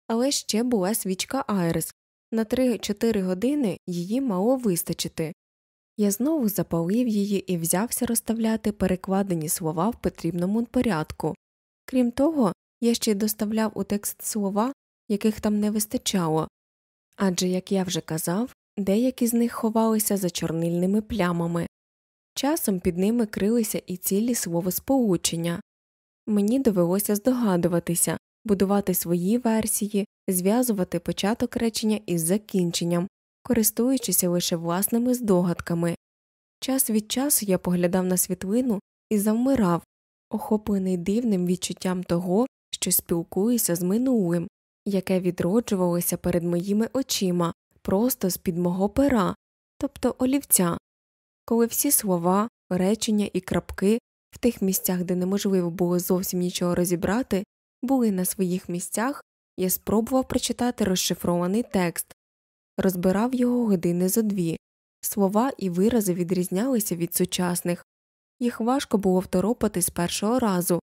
Але ще була свічка Айрес на 3-4 години її мало вистачити. Я знову запалив її і взявся розставляти перекладені слова в потрібному порядку. Крім того, я ще й доставляв у текст слова, яких там не вистачало, адже, як я вже казав, деякі з них ховалися за чорнильними плямами, часом під ними крилися і цілі словосполучення. Мені довелося здогадуватися, будувати свої версії, зв'язувати початок речення із закінченням, користуючися лише власними здогадками. Час від часу я поглядав на світлину і завмирав, охоплений дивним відчуттям того, що спілкуюся з минулим, яке відроджувалося перед моїми очима просто з під мого пера, тобто олівця, коли всі слова, речення і крапки в тих місцях, де неможливо було зовсім нічого розібрати, були на своїх місцях, я спробував прочитати розшифрований текст, розбирав його години зо дві, слова і вирази відрізнялися від сучасних, їх важко було второпати з першого разу,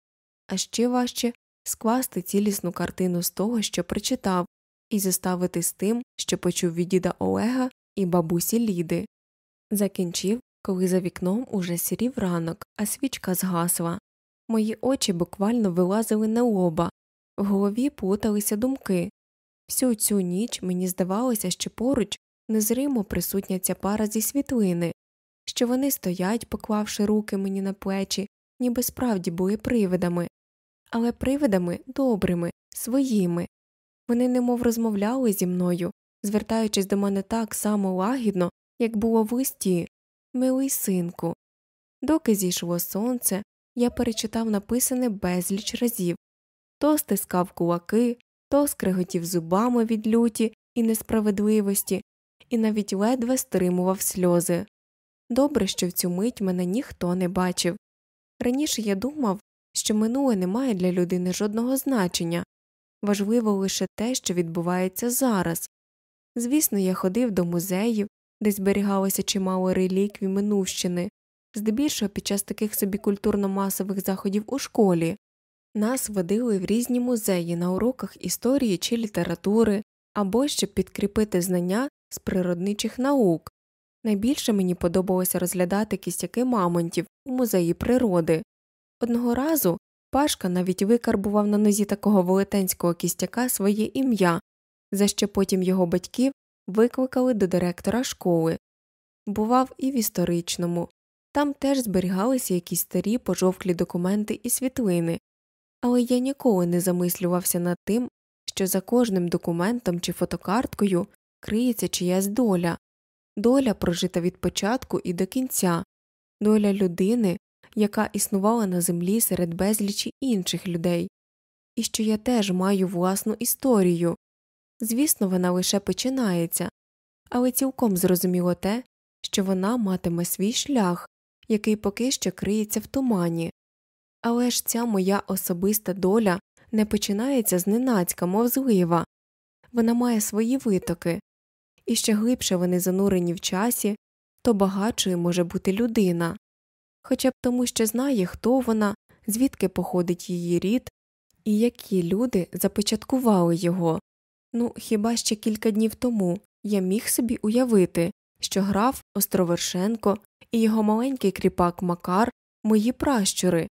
а ще важче скласти цілісну картину з того, що прочитав, і заставити з тим, що почув від діда Олега і бабусі Ліди. Закінчив, коли за вікном уже сірів ранок, а свічка згасла. Мої очі буквально вилазили на лоба, в голові плуталися думки. Всю цю ніч мені здавалося, що поруч незримо присутня ця пара зі світлини, що вони стоять, поклавши руки мені на плечі, ніби справді були привидами, але привидами добрими, своїми. Вони немов розмовляли зі мною, звертаючись до мене так само лагідно, як було в листі, милий синку. Доки зійшло сонце, я перечитав написане безліч разів то стискав кулаки, то скриготів зубами від люті і несправедливості, і навіть ледве стримував сльози. Добре, що в цю мить мене ніхто не бачив. Раніше я думав, що минуле не має для людини жодного значення важливо лише те, що відбувається зараз. Звісно, я ходив до музеїв, де зберігалося чимало реліквій минувщини, здебільшого під час таких собі культурно масових заходів у школі. Нас водили в різні музеї на уроках історії чи літератури або щоб підкріпити знання з природничих наук. Найбільше мені подобалося розглядати кістяки мамонтів у музеї природи. Одного разу Пашка навіть викарбував на нозі такого велетенського кістяка своє ім'я, за що потім його батьків викликали до директора школи. Бував і в історичному, там теж зберігалися якісь старі пожовклі документи і світлини, але я ніколи не замислювався над тим, що за кожним документом чи фотокарткою криється чиясь доля, доля прожита від початку і до кінця, доля людини, яка існувала на землі серед безлічі інших людей, і що я теж маю власну історію. Звісно, вона лише починається, але цілком зрозуміло те, що вона матиме свій шлях, який поки що криється в тумані. Але ж ця моя особиста доля не починається зненацька, мов злива, вона має свої витоки, і ще глибше вони занурені в часі, то багатшою може бути людина, хоча б тому, що знає, хто вона, звідки походить її рід, і які люди започаткували його. Ну, хіба ще кілька днів тому я міг собі уявити, що граф Островершенко і його маленький кріпак Макар мої пращури,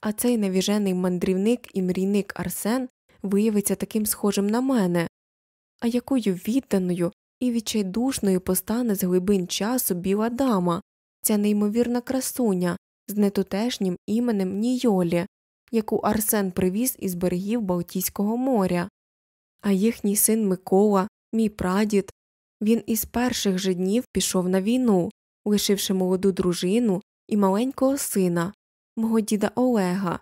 а цей навіжений мандрівник і мрійник Арсен виявиться таким схожим на мене, а якою відданою і відчайдушною постане з глибин часу біла дама, ця неймовірна красуня з нетутешнім іменем Нійолі, яку Арсен привіз із берегів Балтійського моря. А їхній син Микола, мій прадід, він із перших же днів пішов на війну, лишивши молоду дружину і маленького сина, мого діда Олега,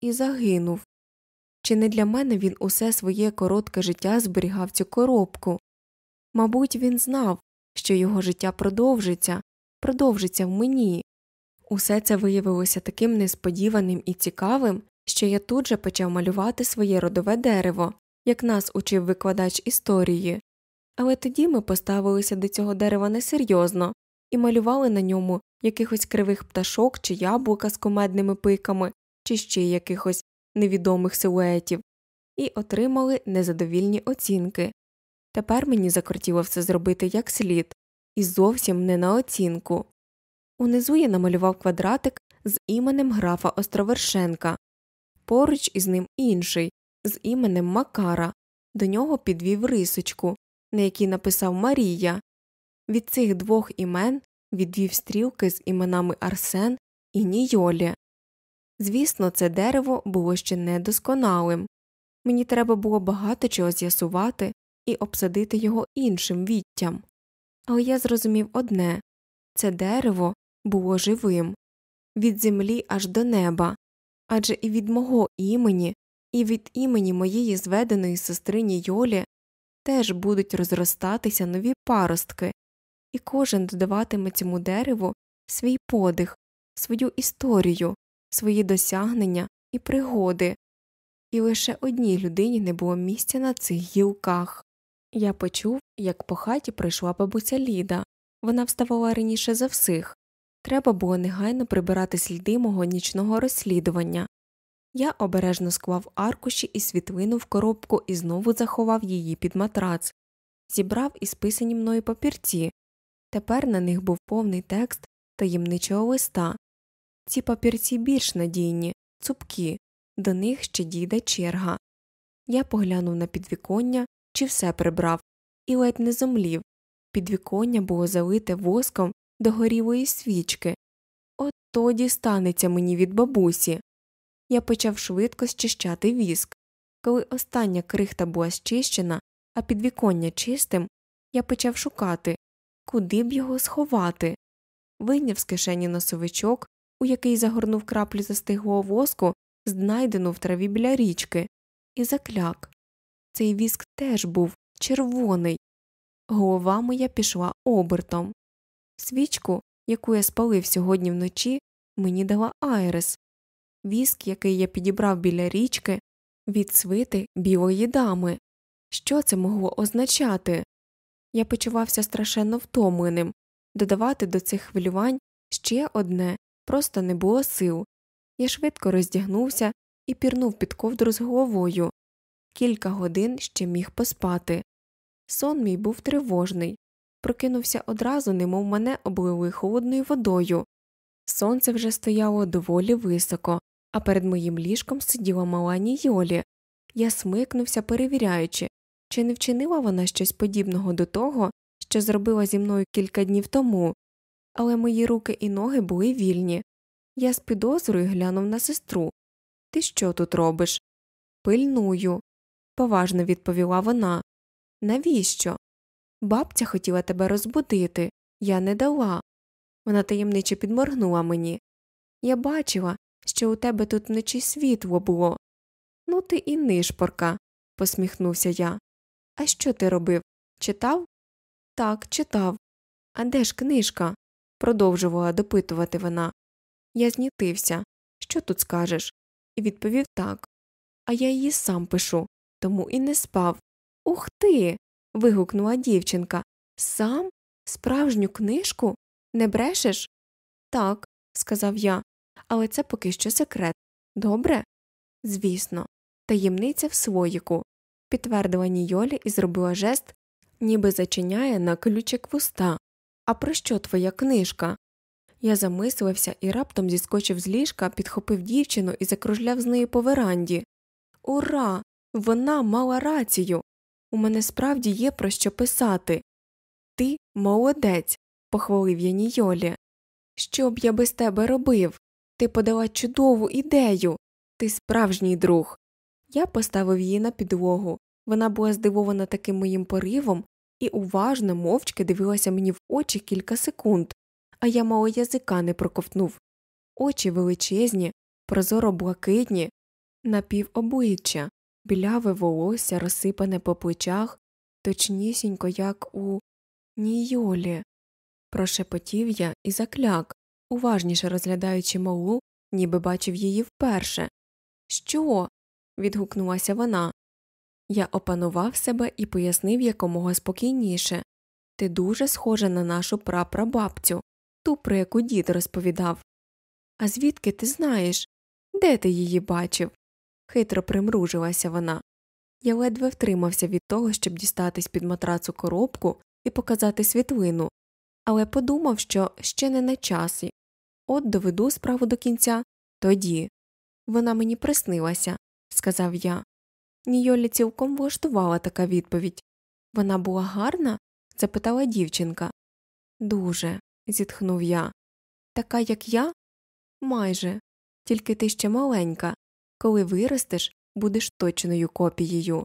і загинув. Чи не для мене він усе своє коротке життя зберігав цю коробку? Мабуть, він знав, що його життя продовжиться, продовжиться в мені. Усе це виявилося таким несподіваним і цікавим, що я тут же почав малювати своє родове дерево, як нас учив викладач історії. Але тоді ми поставилися до цього дерева несерйозно і малювали на ньому якихось кривих пташок чи яблука з комедними пиками, чи ще якихось невідомих силуетів, і отримали незадовільні оцінки. Тепер мені закортіло все зробити як слід, і зовсім не на оцінку. Унизу я намалював квадратик з іменем графа Островершенка, поруч із ним інший з іменем Макара, до нього підвів рисочку, на якій написав Марія. Від цих двох імен відвів стрілки з іменами Арсен і Нійолі. Звісно, це дерево було ще недосконалим. Мені треба було багато чого з'ясувати і обсадити його іншим віттям. Але я зрозумів одне це дерево було живим від землі аж до неба, адже і від мого імені, і від імені моєї зведеної сестрині Йолі теж будуть розростатися нові паростки, і кожен додаватиме цьому дереву свій подих, свою історію, свої досягнення і пригоди, і лише одній людині не було місця на цих гілках. Я почув, як по хаті прийшла бабуся Ліда. Вона вставала раніше за всіх. Треба було негайно прибирати сліди мого нічного розслідування. Я обережно склав аркуші і світлину в коробку і знову заховав її під матрац, зібрав і списані мною папірці. Тепер на них був повний текст таємничого листа. Ці папірці більш надійні, цупкі, до них ще дійде черга. Я поглянув на підвіконня, чи все прибрав, і ледь не зомлів. Підвіконня було залите воском до горілої свічки. От тоді станеться мені від бабусі. Я почав швидко щищати віск. Коли остання крихта була щищена, а підвіконня чистим, я почав шукати, куди б його сховати. Вийняв з кишені носовичок, у який загорнув краплю застиглого воску, знайдену в траві біля річки, і закляк. Цей віск теж був червоний. Голова моя пішла обертом. Свічку, яку я спалив сьогодні вночі, мені дала Айрес. Віск, який я підібрав біля річки, від свити білої дами. Що це могло означати? Я почувався страшенно втомленим. Додавати до цих хвилювань ще одне просто не було сил. Я швидко роздягнувся і пірнув під ковдру з головою. Кілька годин ще міг поспати. Сон мій був тривожний. Прокинувся одразу, немов мене облили холодною водою. Сонце вже стояло доволі високо, а перед моїм ліжком сиділа мала Нійолі. Я смикнувся, перевіряючи, чи не вчинила вона щось подібного до того, що зробила зі мною кілька днів тому, але мої руки і ноги були вільні. Я з підозрою глянув на сестру. Ти що тут робиш? Пильную, поважно відповіла вона. Навіщо? Бабця хотіла тебе розбудити, я не дала. Вона таємниче підморгнула мені. Я бачила, що у тебе тут вночі світло було. Ну, ти і нишпорка, посміхнувся я. А що ти робив? Читав? Так, читав. А де ж книжка? продовжувала допитувати вона. Я знітився. Що тут скажеш? І відповів так. А я її сам пишу, тому і не спав. Ух ти. вигукнула дівчинка. Сам? Справжню книжку? Не брешеш? Так, сказав я, але це поки що секрет. Добре? Звісно, таємниця в своїку, підтвердила Нійолі і зробила жест, ніби зачиняє на ключик вуста. А про що твоя книжка? Я замислився і раптом зіскочив з ліжка, підхопив дівчину і закружляв з нею по веранді. Ура! Вона мала рацію. У мене справді є про що писати. Ти молодець, похвалив я Нійолі. Що б я без тебе робив? Ти подала чудову ідею. Ти справжній друг. Я поставив її на підлогу, Вона була здивована таким моїм поривом і уважно, мовчки дивилася мені в очі кілька секунд, а я мало язика не проковтнув. Очі величезні, прозоро блакитні, напівобличчя, біляве волосся розсипане по плечах, точнісінько, як у Нійолі. Прошепотів я і закляк, уважніше розглядаючи малу, ніби бачив її вперше. Що? відгукнулася вона. Я опанував себе і пояснив якомога спокійніше ти дуже схожа на нашу прапрабабцю, ту, про яку дід розповідав. А звідки ти знаєш? Де ти її бачив? Хитро примружилася вона. Я ледве втримався від того, щоб дістати з під матрацу коробку і показати світлину, але подумав, що ще не на часі. От доведу справу до кінця, тоді. Вона мені приснилася, сказав я. Нійолі цілком влаштувала така відповідь. Вона була гарна? запитала дівчинка. Дуже, зітхнув я. Така, як я? Майже. Тільки ти ще маленька. Коли виростеш, будеш точною копією.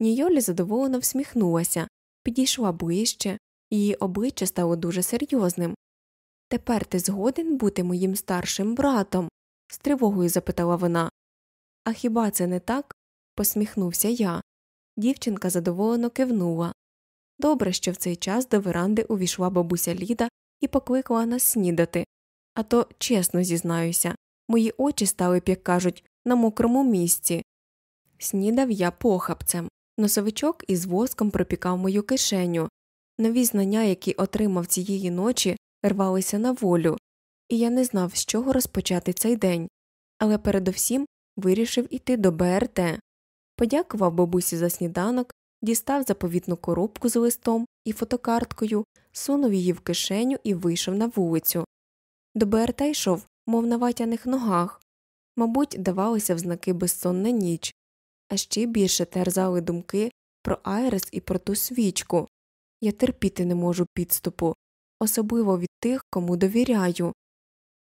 Нійолі задоволено всміхнулася, підійшла ближче, її обличчя стало дуже серйозним. Тепер ти згоден бути моїм старшим братом? з тривогою запитала вона. А хіба це не так? посміхнувся я. Дівчинка задоволено кивнула. Добре, що в цей час до веранди увійшла бабуся Ліда і покликала нас снідати. А то, чесно зізнаюся, мої очі стали, б, як кажуть, на мокрому місці. Снідав я похапцем. Носовичок із воском пропікав мою кишеню. Нові знання, які отримав цієї ночі, рвалися на волю, і я не знав, з чого розпочати цей день, але передовсім вирішив іти до БРТ. Подякував бабусі за сніданок, дістав заповітну коробку з листом і фотокарткою, сунув її в кишеню і вийшов на вулицю. До БРТ йшов, мов на ватяних ногах, мабуть, давалися в знаки безсонна ніч, а ще більше терзали думки про Айрес і про ту свічку. Я терпіти не можу підступу, особливо від тих, кому довіряю.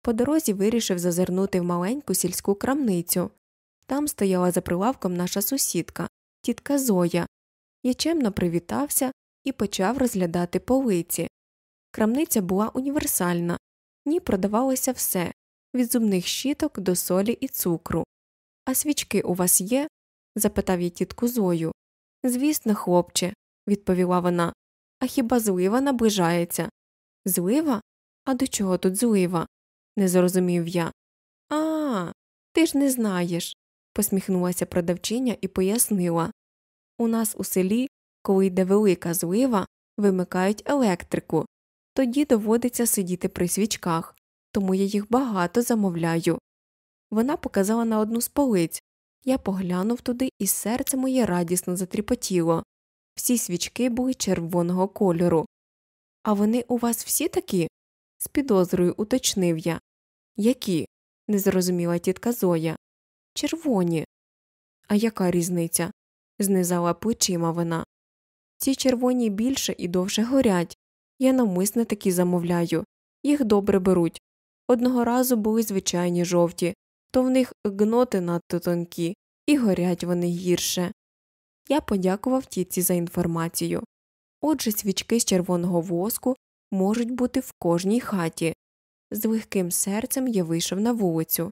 По дорозі вирішив зазирнути в маленьку сільську крамницю. Там стояла за прилавком наша сусідка, тітка Зоя. Я чемно привітався і почав розглядати полиці. Крамниця була універсальна, в ній продавалося все від зубних щіток до солі і цукру. А свічки у вас є? запитав я тітку Зою. Звісно, хлопче, відповіла вона. А хіба злива наближається? Злива? А до чого тут злива? не зрозумів я. А, ти ж не знаєш, посміхнулася продавчиня і пояснила. У нас у селі, коли йде велика злива, вимикають електрику, тоді доводиться сидіти при свічках, тому я їх багато замовляю. Вона показала на одну з полиць. Я поглянув туди, і серце моє радісно затріпотіло. Всі свічки були червоного кольору. А вони у вас всі такі? з підозрою уточнив я. Які? не зрозуміла тітка Зоя. Червоні. А яка різниця? знизала плечима вона. Ці червоні більше і довше горять. Я навмисне такі замовляю. Їх добре беруть. Одного разу були звичайні жовті, то в них гноти надто тонкі, і горять вони гірше. Я подякував тітці за інформацію. Отже, свічки з червоного воску можуть бути в кожній хаті. З легким серцем я вийшов на вулицю.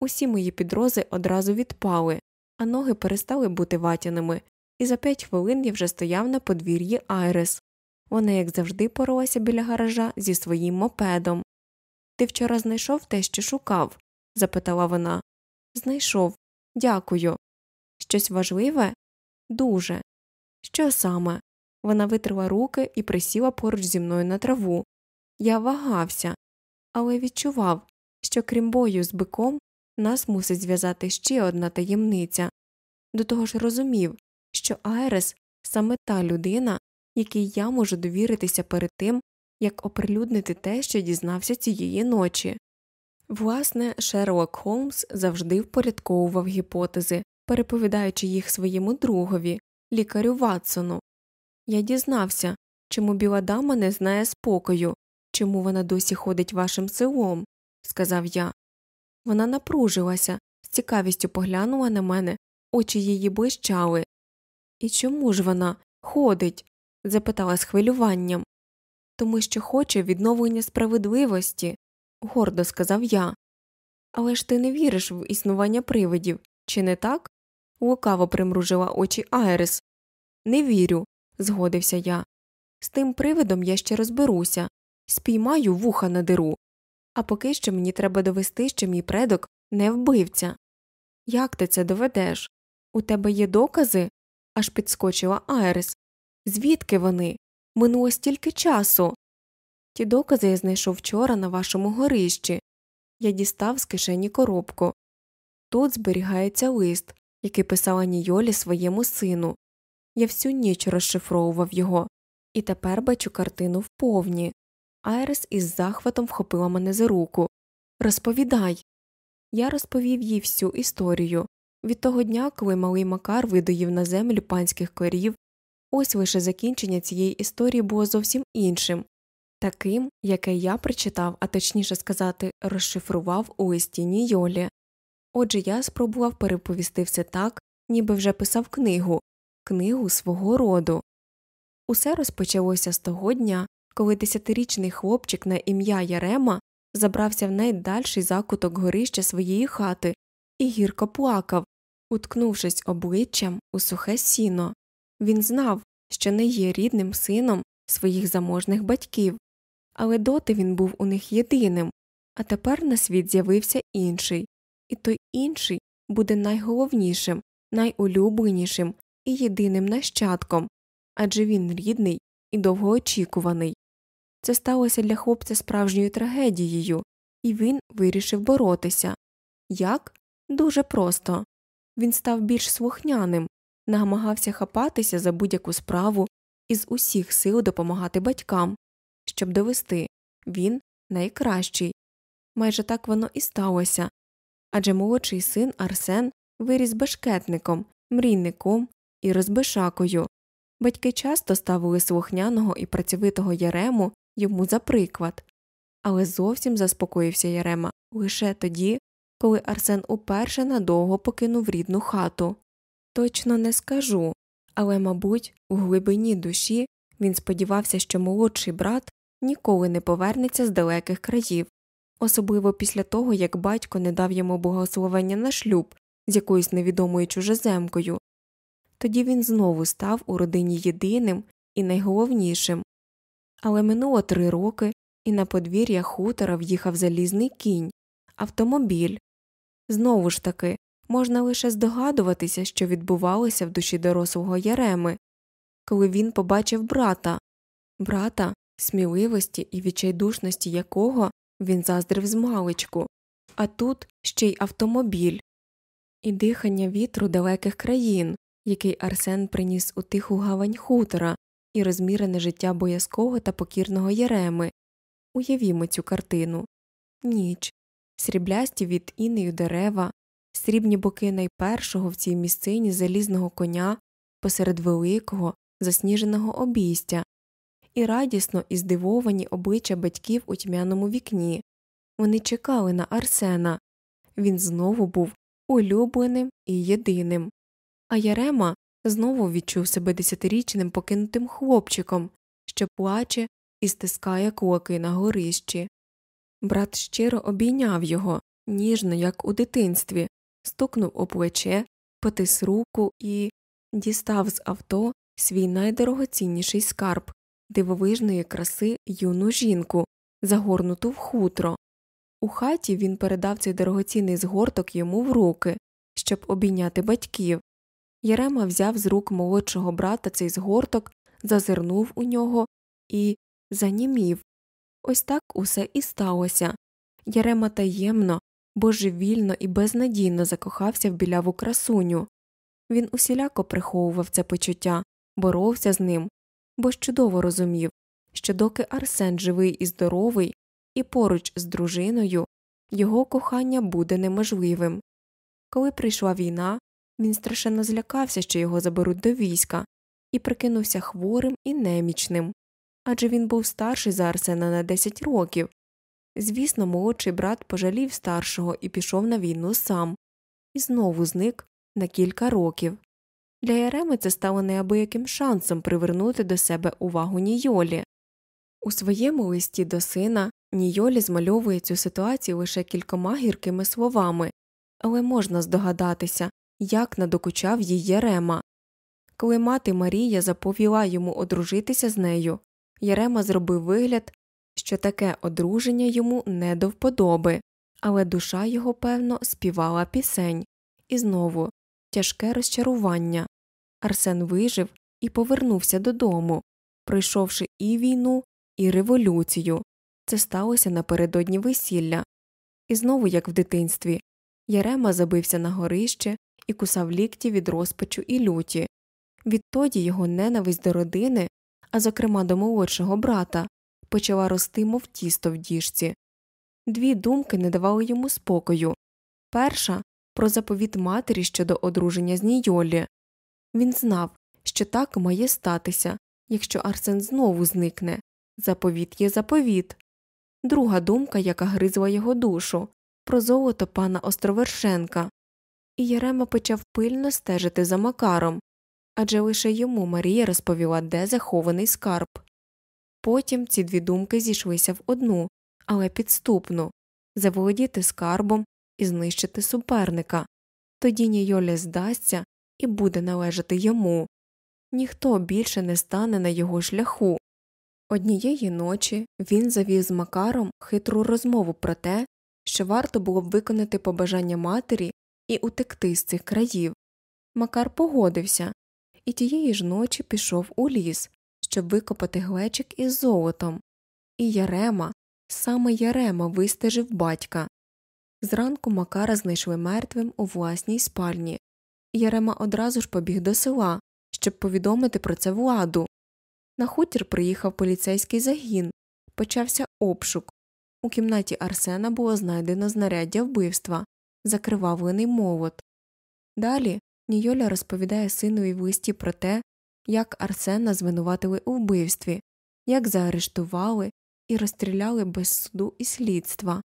Усі мої підрози одразу відпали, а ноги перестали бути ватяними, і за п'ять хвилин я вже стояв на подвір'ї Айрес. Вона, як завжди, поролася біля гаража зі своїм мопедом. Ти вчора знайшов те, що шукав? запитала вона. Знайшов. Дякую. Щось важливе? Дуже. Що саме? Вона витрила руки і присіла поруч зі мною на траву. Я вагався, але відчував, що крім бою з биком нас мусить зв'язати ще одна таємниця. До того ж розумів, що Айрес саме та людина, якій я можу довіритися перед тим, як оприлюднити те, що дізнався цієї ночі. Власне, Шерлок Холмс завжди впорядковував гіпотези, переповідаючи їх своєму другові, лікарю Ватсону. Я дізнався, чому біла дама не знає спокою, чому вона досі ходить вашим селом, сказав я. Вона напружилася, з цікавістю поглянула на мене, очі її блищали. І чому ж вона ходить? запитала з хвилюванням. Тому що хоче відновлення справедливості, гордо сказав я. Але ж ти не віриш в існування привидів, чи не так? лукаво примружила очі Айрес. Не вірю, згодився я. З тим привидом я ще розберуся, спіймаю вуха на диру. А поки що мені треба довести, що мій предок не вбивця. Як ти це доведеш? У тебе є докази? аж підскочила Айрес. Звідки вони? Минуло стільки часу. Ті докази я знайшов вчора на вашому горищі. Я дістав з кишені коробку. Тут зберігається лист, який писала Нійолі своєму сину. Я всю ніч розшифровував його, і тепер бачу картину вповні. Айрес із захватом вхопила мене за руку. Розповідай. Я розповів їй всю історію. Від того дня, коли малий Макар видоїв на землю панських корів, ось лише закінчення цієї історії було зовсім іншим, таким, яке я прочитав, а точніше сказати, розшифрував у листі Нійолі. Отже, я спробував переповісти все так, ніби вже писав книгу, книгу свого роду. Усе розпочалося з того дня, коли десятирічний хлопчик на ім'я Ярема забрався в найдальший закуток горища своєї хати і гірко плакав, уткнувшись обличчям у сухе сіно. Він знав, що не є рідним сином своїх заможних батьків, але доти він був у них єдиним, а тепер на світ з'явився інший, і той інший буде найголовнішим, найулюбленішим і єдиним нащадком адже він рідний і довгоочікуваний. Це сталося для хлопця справжньою трагедією, і він вирішив боротися. Як? Дуже просто. Він став більш слухняним, намагався хапатися за будь-яку справу і з усіх сил допомагати батькам, щоб довести він найкращий. Майже так воно і сталося. Адже молодший син Арсен виріс бешкетником, мрійником і розбишакою. Батьки часто ставили слухняного і працьовитого Ярему йому за приклад, але зовсім заспокоївся Ярема лише тоді, коли Арсен уперше надовго покинув рідну хату. Точно не скажу, але, мабуть, у глибині душі він сподівався, що молодший брат ніколи не повернеться з далеких країв, особливо після того, як батько не дав йому благословення на шлюб з якоюсь невідомою чужеземкою. Тоді він знову став у родині єдиним і найголовнішим. Але минуло три роки, і на подвір'я хутора в'їхав залізний кінь, автомобіль. Знову ж таки, можна лише здогадуватися, що відбувалося в душі дорослого Яреми, коли він побачив брата, брата, сміливості і відчайдушності якого він заздрив з маличку, а тут ще й автомобіль, і дихання вітру далеких країн, який Арсен приніс у тиху гавань хутора, і розмірене життя боязкого та покірного Єреми. Уявімо цю картину. Ніч, сріблясті від інею дерева, срібні боки найпершого в цій місцині залізного коня посеред великого, засніженого обійстя, і радісно і здивовані обличчя батьків у тьмяному вікні. Вони чекали на Арсена. Він знову був улюбленим і єдиним. А Ярема знову відчув себе десятирічним покинутим хлопчиком, що плаче і стискає кулаки на горищі. Брат щиро обійняв його, ніжно, як у дитинстві, стукнув у плече, потис руку і дістав з авто свій найдорогоцінніший скарб дивовижної краси юну жінку, загорнуту в хутро. У хаті він передав цей дорогоцінний згорток йому в руки, щоб обійняти батьків. Єрема взяв з рук молодшого брата цей згорток, зазирнув у нього і занімів. Ось так усе і сталося. Ярема таємно, божевільно і безнадійно закохався в біляву красуню. Він усіляко приховував це почуття, боровся з ним, бо чудово розумів, що доки Арсен живий і здоровий, і поруч з дружиною його кохання буде неможливим. Коли прийшла війна, він страшенно злякався, що його заберуть до війська, і прикинувся хворим і немічним адже він був старший за Арсена на 10 років. Звісно, молодший брат пожалів старшого і пішов на війну сам, і знову зник на кілька років. Для Яреми це стало неабияким шансом привернути до себе увагу Нійолі. У своєму листі до сина Нійолі змальовує цю ситуацію лише кількома гіркими словами, але можна здогадатися, як надокучав їй Єрема. Коли мати Марія заповіла йому одружитися з нею, Єрема зробив вигляд, що таке одруження йому не до вподоби, але душа його, певно, співала пісень, і знову тяжке розчарування. Арсен вижив і повернувся додому, пройшовши і війну, і революцію. Це сталося напередодні весілля. І знову, як в дитинстві, Ярема забився на горище і кусав лікті від розпачу і люті. Відтоді його ненависть до родини, а зокрема до молодшого брата, почала рости, мов тісто в діжці. Дві думки не давали йому спокою перша про заповіт матері щодо одруження з Нійолі. Він знав, що так має статися, якщо Арсен знову зникне заповіт є заповіт. Друга думка, яка гризла його душу про золото пана Островершенка. І Ярема почав пильно стежити за Макаром адже лише йому Марія розповіла, де захований скарб. Потім ці дві думки зійшлися в одну, але підступну заволодіти скарбом і знищити суперника. Тоді Нійоля здасться і буде належати йому. Ніхто більше не стане на його шляху. Однієї ночі він завів з Макаром хитру розмову про те, що варто було б виконати побажання матері і утекти з цих країв. Макар погодився і тієї ж ночі пішов у ліс, щоб викопати глечик із золотом. І Ярема, саме Ярема вистежив батька. Зранку Макара знайшли мертвим у власній спальні. Ярема одразу ж побіг до села, щоб повідомити про це владу. На хутір приїхав поліцейський загін, почався обшук. У кімнаті Арсена було знайдено знаряддя вбивства, закривавлений молот. Далі Нійоля розповідає синові в листі про те, як Арсена звинуватили у вбивстві, як заарештували і розстріляли без суду і слідства.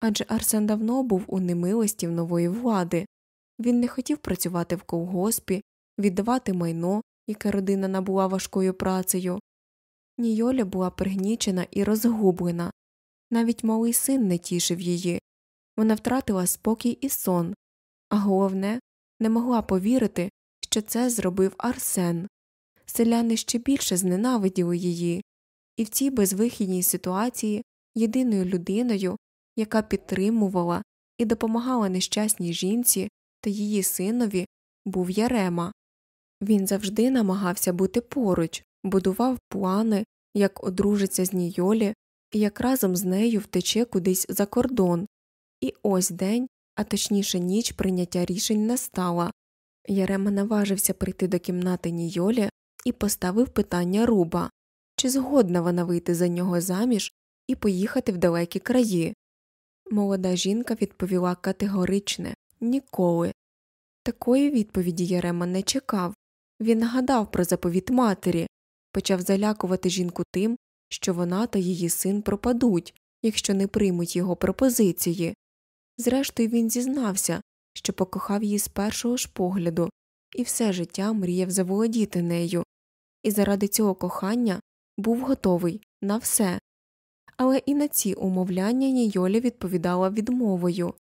Адже Арсен давно був у немилості в нової влади він не хотів працювати в колгоспі, віддавати майно, яке родина набула важкою працею. Нійоля була пригнічена і розгублена, навіть малий син не тішив її, вона втратила спокій і сон, а головне, не могла повірити, що це зробив Арсен. Селяни ще більше зненавиділи її, і в цій безвихідній ситуації єдиною людиною, яка підтримувала і допомагала нещасній жінці та її синові, був Ярема. Він завжди намагався бути поруч, будував плани, як одружиться з Нійолі і як разом з нею втече кудись за кордон. І ось день, а точніше ніч прийняття рішень настала. Ярема наважився прийти до кімнати Нійолі і поставив питання Руба чи згодна вона вийти за нього заміж і поїхати в далекі краї. Молода жінка відповіла категоричне ніколи. Такої відповіді Ярема не чекав. Він нагадав про заповіт матері, почав залякувати жінку тим, що вона та її син пропадуть, якщо не приймуть його пропозиції. Зрештою, він зізнався, що покохав її з першого ж погляду, і все життя мріяв заволодіти нею, і заради цього кохання був готовий на все. Але і на ці умовляння Нійоля відповідала відмовою,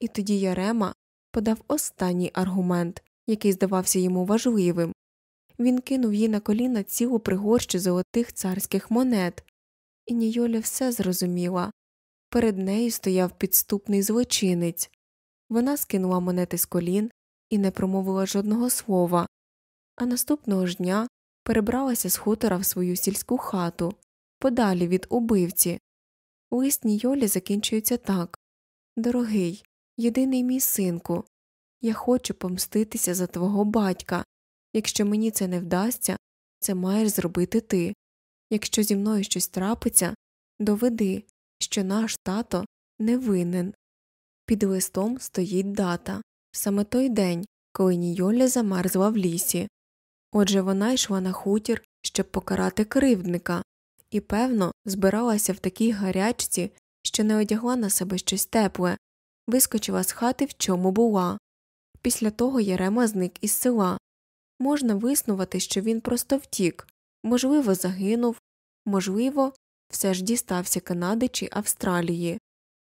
і тоді Ярема подав останній аргумент, який здавався йому важливим. Він кинув їй на коліна цілу пригорщу золотих царських монет, і Нійоля все зрозуміла. Перед нею стояв підступний злочинець. Вона скинула монети з колін і не промовила жодного слова, а наступного ж дня перебралася з хутора в свою сільську хату, подалі від убивці. Лист Нійолі закінчується так Дорогий, єдиний мій синку, я хочу помститися за твого батька. Якщо мені це не вдасться, це маєш зробити ти. Якщо зі мною щось трапиться, доведи, що наш тато не винен. Під листом стоїть дата саме той день, коли Нійоля замерзла в лісі. Отже, вона йшла на хутір, щоб покарати кривдника, і, певно, збиралася в такій гарячці, що не одягла на себе щось тепле, вискочила з хати, в чому була. Після того Ярема зник із села. можна виснувати, що він просто втік, можливо, загинув, можливо, все ж дістався Канади чи Австралії.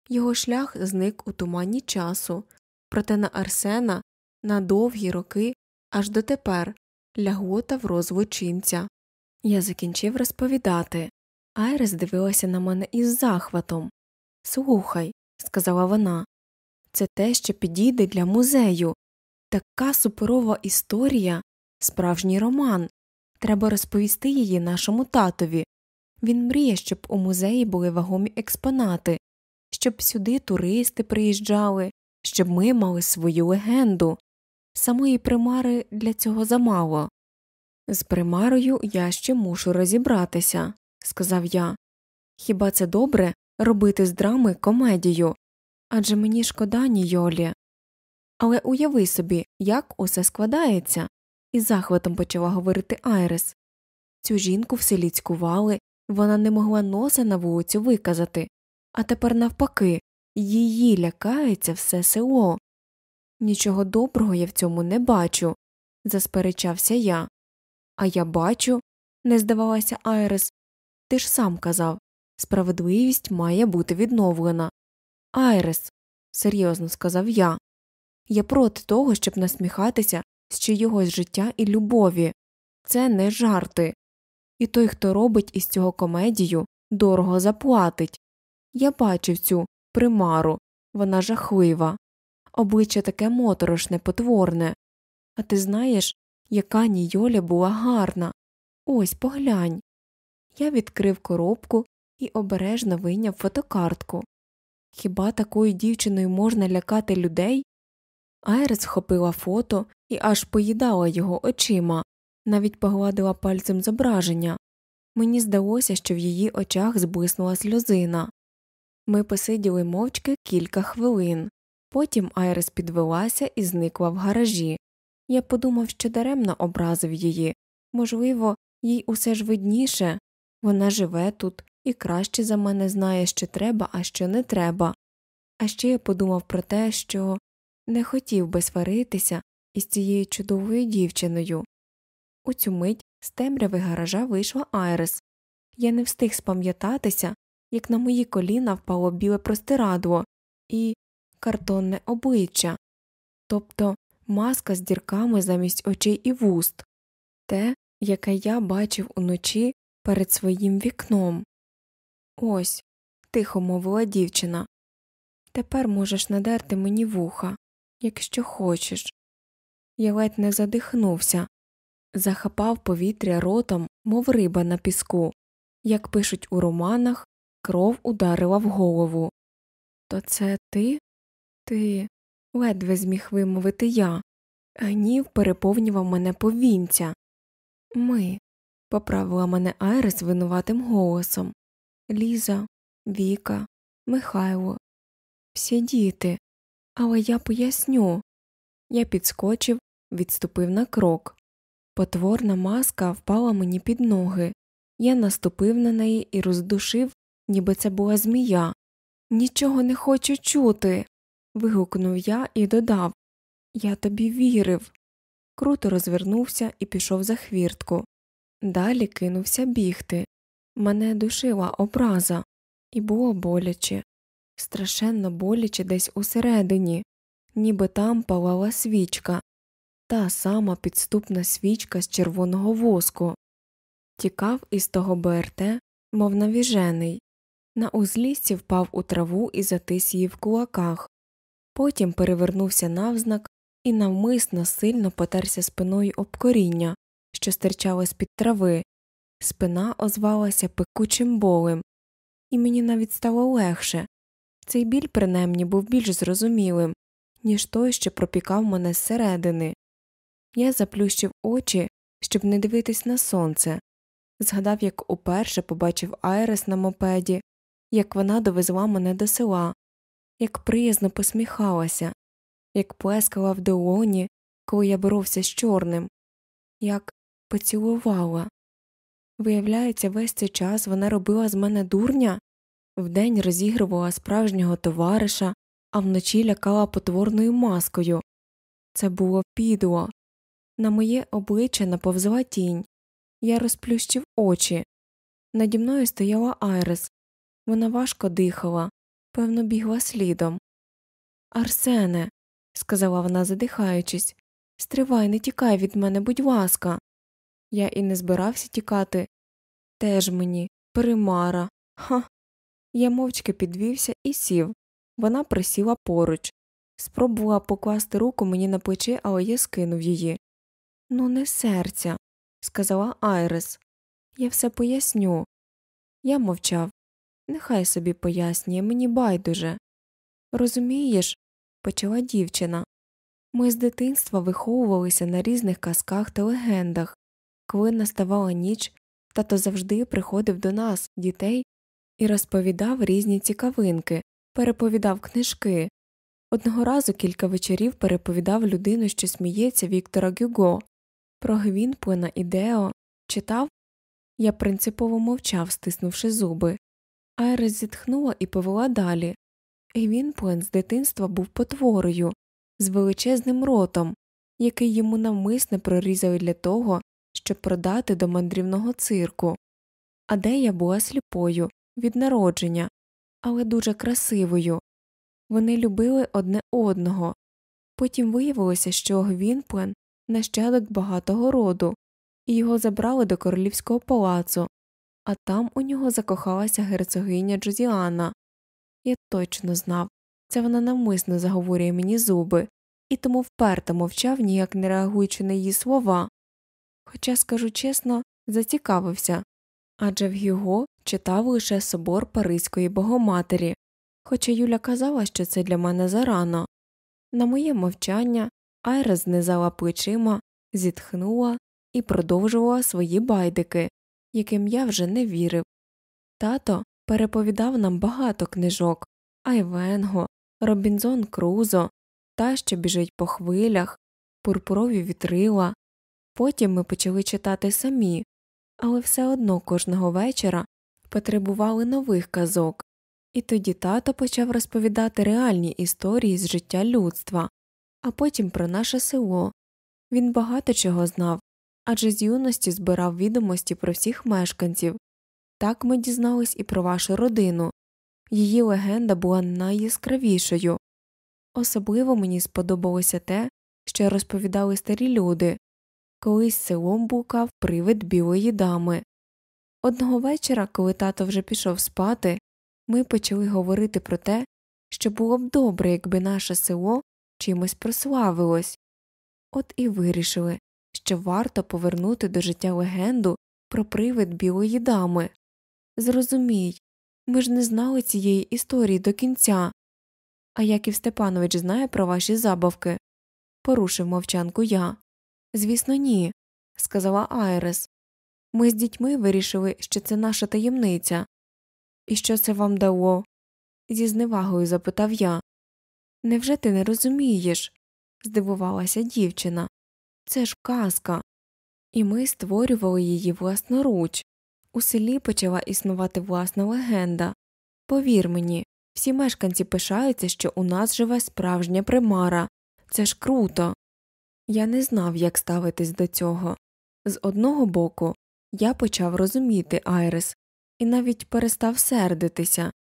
Його шлях зник у тумані часу, проте на Арсена на довгі роки аж дотепер лягота в розвочинця. Я закінчив розповідати. Айрес дивилася на мене із захватом. Слухай, сказала вона, це те, що підійде для музею. Така суперова історія, справжній роман. Треба розповісти її нашому татові. Він мріє, щоб у музеї були вагомі експонати, щоб сюди туристи приїжджали, щоб ми мали свою легенду. Самої примари для цього замало. З примарою я ще мушу розібратися, сказав я. Хіба це добре робити з драми комедію? Адже мені шкода Нійолі. Але уяви собі, як усе складається, із захватом почала говорити Айрес. Цю жінку в селі цькували, вона не могла носа на вулицю виказати, а тепер, навпаки, її лякається все село. Нічого доброго я в цьому не бачу, засперечався я. А я бачу, не здавалася Айрес. Ти ж сам казав справедливість має бути відновлена. Айрес, серйозно сказав я. Я проти того, щоб насміхатися з чийогось життя і любові. Це не жарти. І той, хто робить із цього комедію, дорого заплатить. Я бачив цю примару, вона жахлива, обличчя таке моторошне, потворне. А ти знаєш, яка Нійоля була гарна. Ось поглянь. Я відкрив коробку і обережно вийняв фотокартку. Хіба такою дівчиною можна лякати людей? Айрес схопила фото і аж поїдала його очима, навіть погладила пальцем зображення. Мені здалося, що в її очах зблиснула сльозина. Ми посиділи мовчки кілька хвилин. Потім Айрес підвелася і зникла в гаражі. Я подумав, що даремно образив її можливо, їй усе ж видніше вона живе тут і краще за мене знає, що треба, а що не треба. А ще я подумав про те, що не хотів би сваритися із цією чудовою дівчиною. У цю мить з темряви гаража вийшла Айрес. Я не встиг спам'ятатися, як на мої коліна впало біле простирадло і картонне обличчя, тобто маска з дірками замість очей і вуст, те, яке я бачив уночі перед своїм вікном. Ось, тихо мовила дівчина. Тепер можеш надерти мені вуха, якщо хочеш. Я ледь не задихнувся, захапав повітря ротом, мов риба на піску. Як пишуть у романах, кров ударила в голову. То це ти? Ти ледве зміг вимовити я. Гнів переповнював мене повінця. Ми, поправила мене Айрес винуватим голосом. Ліза, Віка, Михайло, всі діти. Але я поясню. Я підскочив, відступив на крок. Потворна маска впала мені під ноги. Я наступив на неї і роздушив, ніби це була змія. Нічого не хочу чути. Вигукнув я і додав Я тобі вірив. Круто розвернувся і пішов за хвіртку. Далі кинувся бігти. Мене душила образа, і було боляче, страшенно боляче десь усередині, ніби там палала свічка, та сама підступна свічка з червоного воску. Тікав із того БРТ, мов навіжений. На узлісці впав у траву і затис її в кулаках, потім перевернувся навзнак і навмисно сильно потерся спиною об коріння, що стирчало з під трави, спина озвалася пекучим болем, і мені навіть стало легше. Цей біль, принаймні, був більш зрозумілим, ніж той, що пропікав мене зсередини. Я заплющив очі, щоб не дивитись на сонце, згадав, як уперше побачив Айрес на мопеді, як вона довезла мене до села, як приязно посміхалася, як плескала в долоні, коли я боровся з чорним, як поцілувала. Виявляється, весь цей час вона робила з мене дурня, вдень розігрувала справжнього товариша, а вночі лякала потворною маскою. Це було підло. На моє обличчя наповзла тінь. Я розплющив очі. Наді мною стояла Айрес. Вона важко дихала, певно, бігла слідом. Арсене, сказала вона, задихаючись, стривай, не тікай від мене, будь ласка. Я і не збирався тікати. Теж мені, примара. Ха. Я мовчки підвівся і сів. Вона присіла поруч. Спробувала покласти руку мені на плечі, але я скинув її. Ну, не серця, сказала Айрес. Я все поясню. Я мовчав. Нехай собі пояснює, мені байдуже. Розумієш, почала дівчина. Ми з дитинства виховувалися на різних казках та легендах. Коли наставала ніч, тато завжди приходив до нас, дітей, і розповідав різні цікавинки, переповідав книжки. Одного разу кілька вечорів переповідав людину, що сміється Віктора Гюго, про Гвінплена і Дею, читав. Я принципово мовчав, стиснувши зуби. Айрес зітхнула і повела далі. Гвінплен з дитинства був потворою, з величезним ротом, який йому навмисне прорізали для того, щоб продати до мандрівного цирку. А Дея була сліпою від народження, але дуже красивою. Вони любили одне одного. Потім виявилося, що Гвінплен нащадок багатого роду, і його забрали до королівського палацу, а там у нього закохалася герцогиня Джозіана. Я точно знав це вона навмисно заговорює мені зуби, і тому вперто мовчав, ніяк не реагуючи на її слова. Хоча, скажу чесно, зацікавився адже в Гюго читав лише собор Паризької богоматері, хоча Юля казала, що це для мене зарано. На моє мовчання Айра знизала плечима, зітхнула і продовжувала свої байдики, яким я вже не вірив. Тато переповідав нам багато книжок Айвенго, Робінзон Крузо, та, що біжить по хвилях, пурпурові вітрила. Потім ми почали читати самі, але все одно кожного вечора потребували нових казок, і тоді тато почав розповідати реальні історії з життя людства, а потім про наше село. Він багато чого знав, адже з юності збирав відомості про всіх мешканців. Так ми дізнались і про вашу родину. Її легенда була найяскравішою. Особливо мені сподобалося те, що розповідали старі люди колись селом блукав привид білої дами. Одного вечора, коли тато вже пішов спати, ми почали говорити про те, що було б добре, якби наше село чимось прославилось. От і вирішили, що варто повернути до життя легенду про привид білої дами. Зрозумій, ми ж не знали цієї історії до кінця. А Яків Степанович знає про ваші забавки? порушив мовчанку я. Звісно, ні, сказала Айрес. Ми з дітьми вирішили, що це наша таємниця. І що це вам дало? зі зневагою запитав я. Невже ти не розумієш? здивувалася дівчина. Це ж казка. І ми створювали її власноруч. У селі почала існувати власна легенда. Повір мені, всі мешканці пишаються, що у нас живе справжня примара. Це ж круто. Я не знав, як ставитись до цього. З одного боку, я почав розуміти Айрес і навіть перестав сердитися,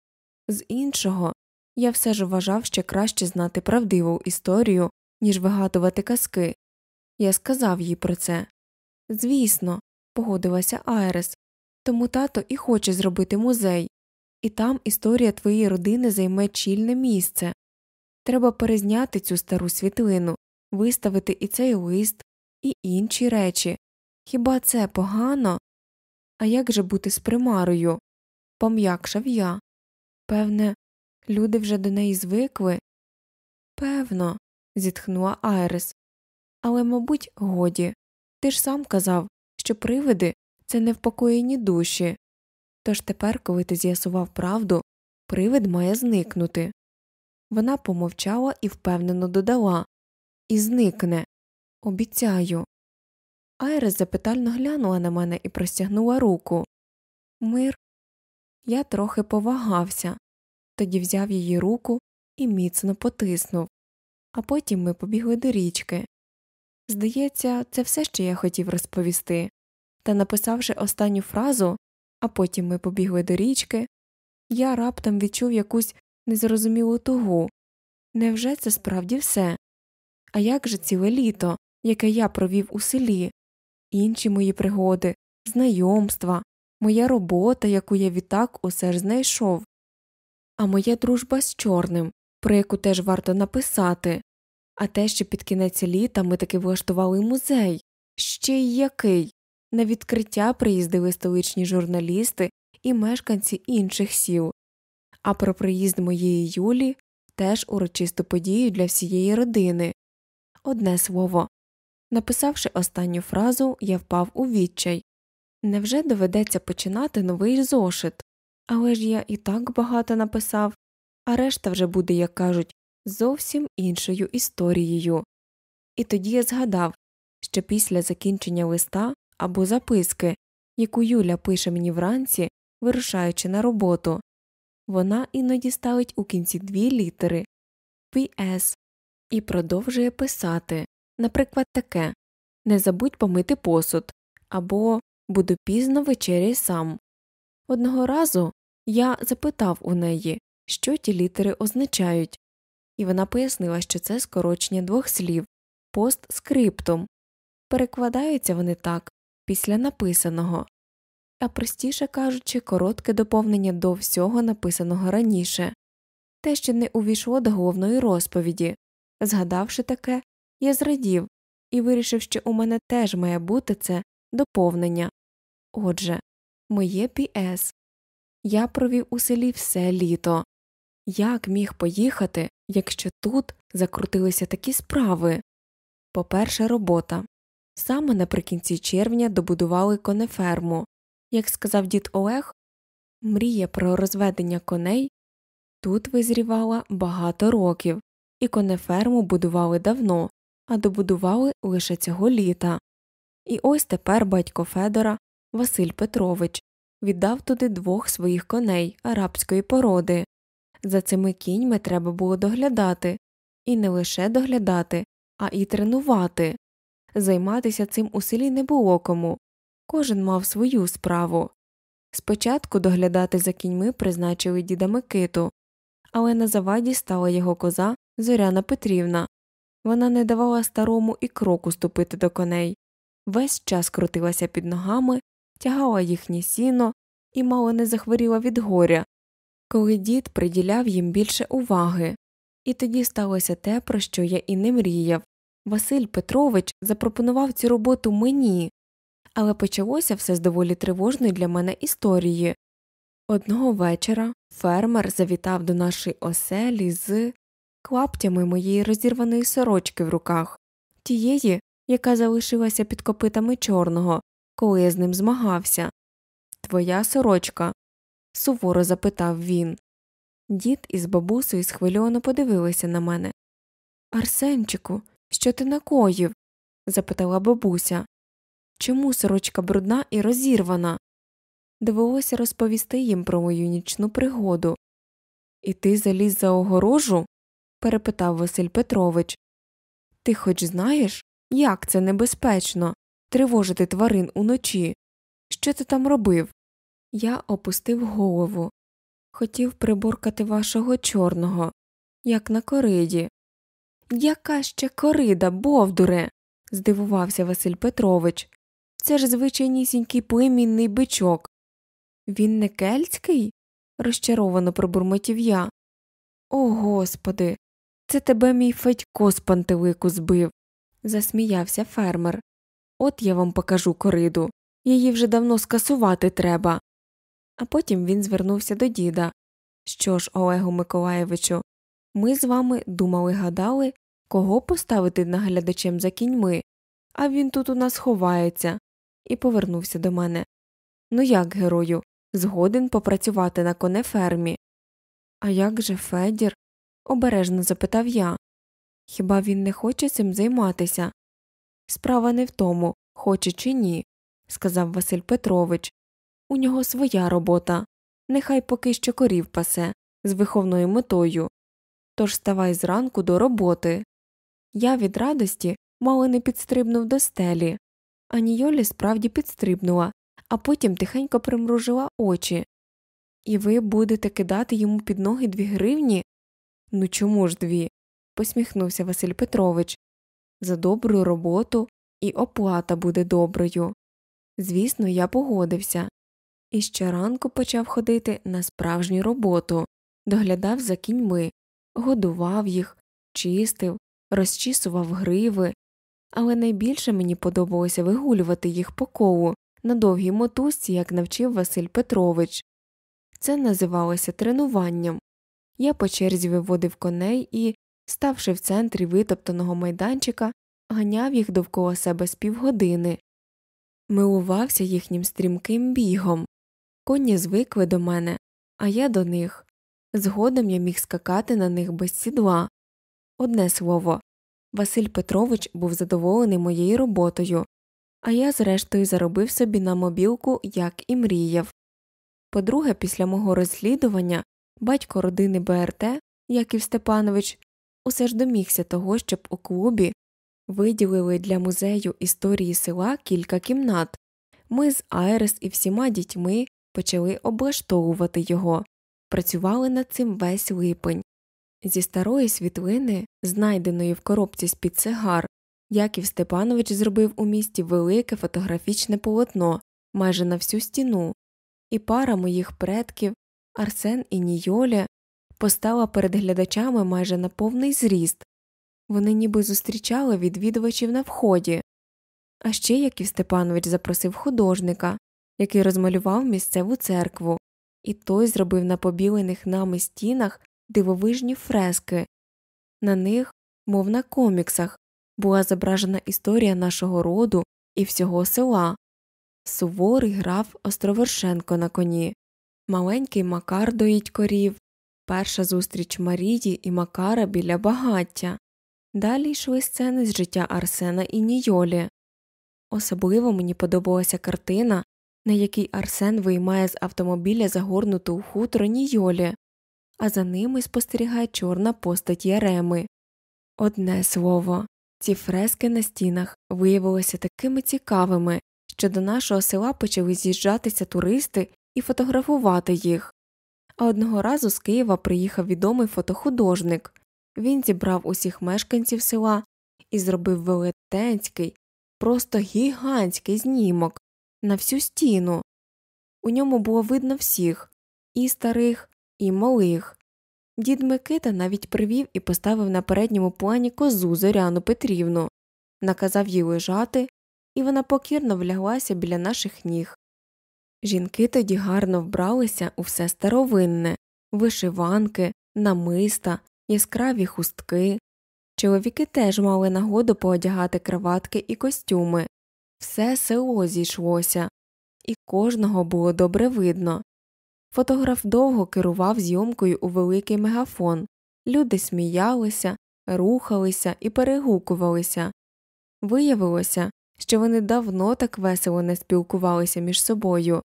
з іншого, я все ж вважав, що краще знати правдиву історію, ніж вигадувати казки. Я сказав їй про це. Звісно, погодилася Айрес, тому тато і хоче зробити музей, і там історія твоєї родини займе чільне місце. Треба перезняти цю стару світлину, виставити і цей лист, і інші речі. Хіба це погано? А як же бути з примарою? Пом'якшав я. Певне, люди вже до неї звикли. Певно, зітхнула Айрес. Але, мабуть, годі. Ти ж сам казав, що привиди це невпокоєні душі. Тож тепер, коли ти з'ясував правду, привид має зникнути. Вона помовчала і впевнено додала І зникне. Обіцяю. Айрес запитально глянула на мене і простягнула руку. Мир. Я трохи повагався, тоді взяв її руку і міцно потиснув, а потім ми побігли до річки. Здається, це все, що я хотів розповісти. Та написавши останню фразу, а потім ми побігли до річки, я раптом відчув якусь незрозумілу тугу. Невже це справді все? А як же ціле літо, яке я провів у селі, інші мої пригоди, знайомства, моя робота, яку я відтак усе ж знайшов, а моя дружба з чорним, про яку теж варто написати, а те, що під кінець літа ми таки влаштували музей, ще й який. На відкриття приїздили столичні журналісти і мешканці інших сіл, а про приїзд моєї Юлі теж урочисту подію для всієї родини. Одне слово. Написавши останню фразу, я впав у відчай. Невже доведеться починати новий зошит? Але ж я і так багато написав, а решта вже буде, як кажуть, зовсім іншою історією. І тоді я згадав, що після закінчення листа або записки, яку Юля пише мені вранці, вирушаючи на роботу, вона іноді ставить у кінці дві літери «П.С.» і продовжує писати, наприклад, таке Не забудь помити посуд або Буду пізно вечеряй сам. Одного разу я запитав у неї, що ті літери означають, і вона пояснила, що це скорочення двох слів постскриптум. Перекладаються вони так після написаного, а простіше кажучи, коротке доповнення до всього написаного раніше, те, що не увійшло до головної розповіді. Згадавши таке, я зрадів і вирішив, що у мене теж має бути це доповнення. Отже, моє Пі.С. Я провів у селі все літо. Як міг поїхати, якщо тут закрутилися такі справи? По перше, робота. Саме наприкінці червня добудували конеферму. Як сказав дід Олег, мрія про розведення коней тут визрівала багато років, і конеферму будували давно, а добудували лише цього літа. І ось тепер батько Федора, Василь Петрович, віддав туди двох своїх коней арабської породи. За цими кіньми треба було доглядати, і не лише доглядати, а й тренувати. Займатися цим у селі не було кому, кожен мав свою справу. Спочатку доглядати за кіньми призначили діда Микиту, але на заваді стала його коза Зоряна Петрівна. Вона не давала старому і кроку ступити до коней, весь час крутилася під ногами, тягала їхнє сіно і мало не захворіла від горя, коли дід приділяв їм більше уваги. І тоді сталося те, про що я і не мріяв. Василь Петрович запропонував цю роботу мені, але почалося все з доволі тривожної для мене історії. Одного вечора фермер завітав до нашої оселі з клаптями моєї розірваної сорочки в руках, тієї, яка залишилася під копитами чорного, коли я з ним змагався. Твоя сорочка? Суворо запитав він. Дід із бабусею схвильовано подивилися на мене. Арсенчику, що ти накоїв? запитала бабуся. Чому сорочка брудна і розірвана? Довелося розповісти їм про мою нічну пригоду. І ти заліз за огорожу? перепитав Василь Петрович. Ти хоч знаєш, як це небезпечно тривожити тварин уночі? Що ти там робив? Я опустив голову. Хотів приборкати вашого чорного, як на кориді. Яка ще корида, бовдуре. здивувався Василь Петрович. Це ж звичайнісінький племінний бичок. Він не кельтський? розчаровано пробурмотів я. О господи, це тебе мій Федько з пантелику збив, засміявся фермер. От я вам покажу кориду. Її вже давно скасувати треба. А потім він звернувся до діда. Що ж, Олегу Миколаєвичу, ми з вами думали гадали, кого поставити наглядачем за кіньми, а він тут у нас ховається, і повернувся до мене. Ну як, герою, згоден попрацювати на конефермі? А як же Федір? обережно запитав я. Хіба він не хоче цим займатися? Справа не в тому, хоче чи ні, сказав Василь Петрович. У нього своя робота. Нехай поки що корів пасе з виховною метою. Тож ставай зранку до роботи. Я від радості мало не підстрибнув до стелі. А Нійолі справді підстрибнула, а потім тихенько примружила очі. І ви будете кидати йому під ноги дві гривні? Ну чому ж дві? посміхнувся Василь Петрович. За добру роботу і оплата буде доброю. Звісно, я погодився. І щоранку почав ходити на справжню роботу, доглядав за кіньми, годував їх, чистив, розчісував гриви, але найбільше мені подобалося вигулювати їх по колу на довгій мотузці, як навчив Василь Петрович. Це називалося тренуванням. Я по черзі виводив коней і, ставши в центрі витоптаного майданчика, ганяв їх довкола себе з півгодини, милувався їхнім стрімким бігом. Коні звикли до мене, а я до них. Згодом я міг скакати на них без сідла. Одне слово, Василь Петрович був задоволений моєю роботою, а я, зрештою, заробив собі на мобілку, як і мріяв. По друге, після мого розслідування батько родини БРТ, Яків Степанович, усе ж домігся того, щоб у клубі виділили для музею історії села кілька кімнат. Ми з Айрес і всіма дітьми почали облаштовувати його, працювали над цим весь липень. Зі старої світлини, знайденої в коробці з під сигар, Яків Степанович зробив у місті велике фотографічне полотно майже на всю стіну, і пара моїх предків Арсен і Нійоля постала перед глядачами майже на повний зріст. Вони ніби зустрічали відвідувачів на вході. А ще Яків Степанович запросив художника, який розмалював місцеву церкву, і той зробив на побілених нами стінах дивовижні фрески. На них, мов на коміксах, була зображена історія нашого роду і всього села. Суворий граф Островершенко на коні, маленький Макар доїть корів, перша зустріч Марії і Макара біля багаття. Далі йшли сцени з життя Арсена і Нійолі. Особливо мені подобалася картина, на якій Арсен виймає з автомобіля загорнуту у хутро Нійолі, а за ними спостерігає чорна постать Яреми. Одне слово, ці фрески на стінах виявилися такими цікавими, що до нашого села почали з'їжджатися туристи і фотографувати їх. А одного разу з Києва приїхав відомий фотохудожник. Він зібрав усіх мешканців села і зробив велетенський, просто гігантський знімок на всю стіну. У ньому було видно всіх і старих, і малих. Дід Микита навіть привів і поставив на передньому плані козу Зоряну Петрівну, наказав їй лежати, і вона покірно вляглася біля наших ніг. Жінки тоді гарно вбралися у все старовинне вишиванки, намиста, яскраві хустки. Чоловіки теж мали нагоду поодягати краватки і костюми. Все село зійшлося, і кожного було добре видно. Фотограф довго керував зйомкою у великий мегафон. Люди сміялися, рухалися і перегукувалися. Виявилося, що вони давно так весело не спілкувалися між собою.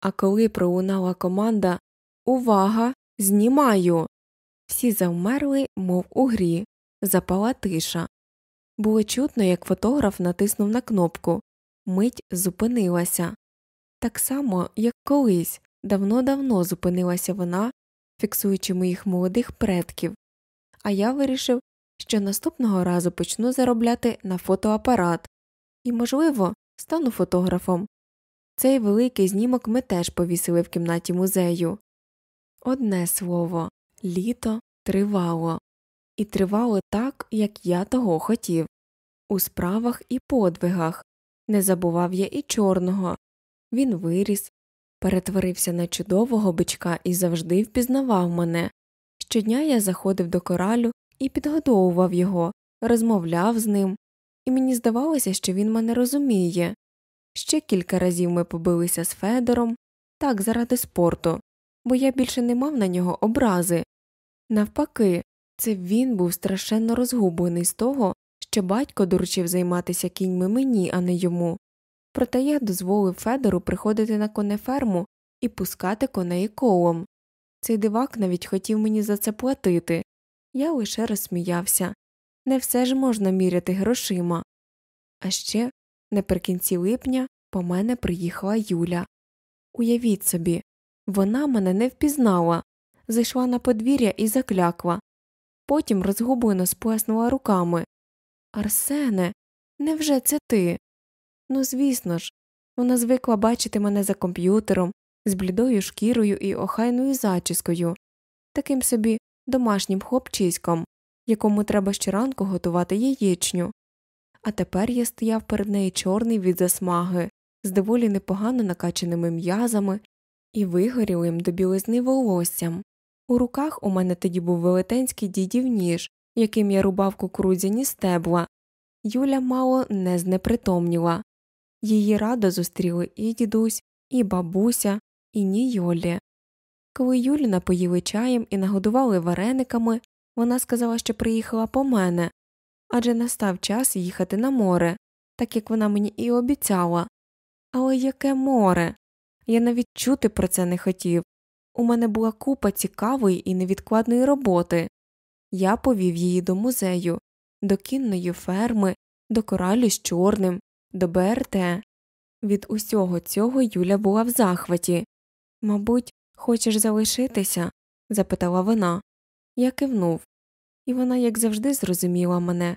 А коли пролунала команда Увага! Знімаю. Всі завмерли, мов у грі, запала тиша. Було чутно, як фотограф натиснув на кнопку, мить зупинилася. Так само, як колись, давно давно зупинилася вона, фіксуючи моїх молодих предків, а я вирішив, що наступного разу почну заробляти на фотоапарат і, можливо, стану фотографом. Цей великий знімок ми теж повісили в кімнаті музею. Одне слово літо тривало, і тривало так, як я того хотів, у справах і подвигах. Не забував я і чорного. Він виріс, перетворився на чудового бичка і завжди впізнавав мене. Щодня я заходив до коралю і підгодовував його, розмовляв з ним, і мені здавалося, що він мене розуміє. Ще кілька разів ми побилися з Федором так заради спорту, бо я більше не мав на нього образи. Навпаки, це він був страшенно розгублений з того, що батько доручив займатися кіньми мені, а не йому. Проте я дозволив Федору приходити на конеферму і пускати коней колом. Цей дивак навіть хотів мені за це платити. Я лише розсміявся не все ж можна міряти грошима. А ще наприкінці липня по мене приїхала Юля. Уявіть собі, вона мене не впізнала, зайшла на подвір'я і заклякла. Потім розгублено сплеснула руками. Арсене, невже це ти? Ну, звісно ж, вона звикла бачити мене за комп'ютером, з блідою шкірою і охайною зачіскою, таким собі домашнім хлопчиськом, якому треба щоранку готувати яєчню. А тепер я стояв перед нею чорний від засмаги, з доволі непогано накачаними м'язами і вигорілим до білизни волоссям. У руках у мене тоді був велетенський дідів ніж, яким я рубав кукурудзяні стебла. Юля мало не знепритомніла. Її радо зустріли і дідусь, і бабуся, і ні Йолі. Коли Юлі напоїли чаєм і нагодували варениками, вона сказала, що приїхала по мене адже настав час їхати на море, так як вона мені і обіцяла. Але яке море? Я навіть чути про це не хотів. У мене була купа цікавої і невідкладної роботи. Я повів її до музею, до кінної ферми, до коралю з чорним, до БРТ. Від усього цього Юля була в захваті. Мабуть, хочеш залишитися? запитала вона. Я кивнув, і вона, як завжди, зрозуміла мене.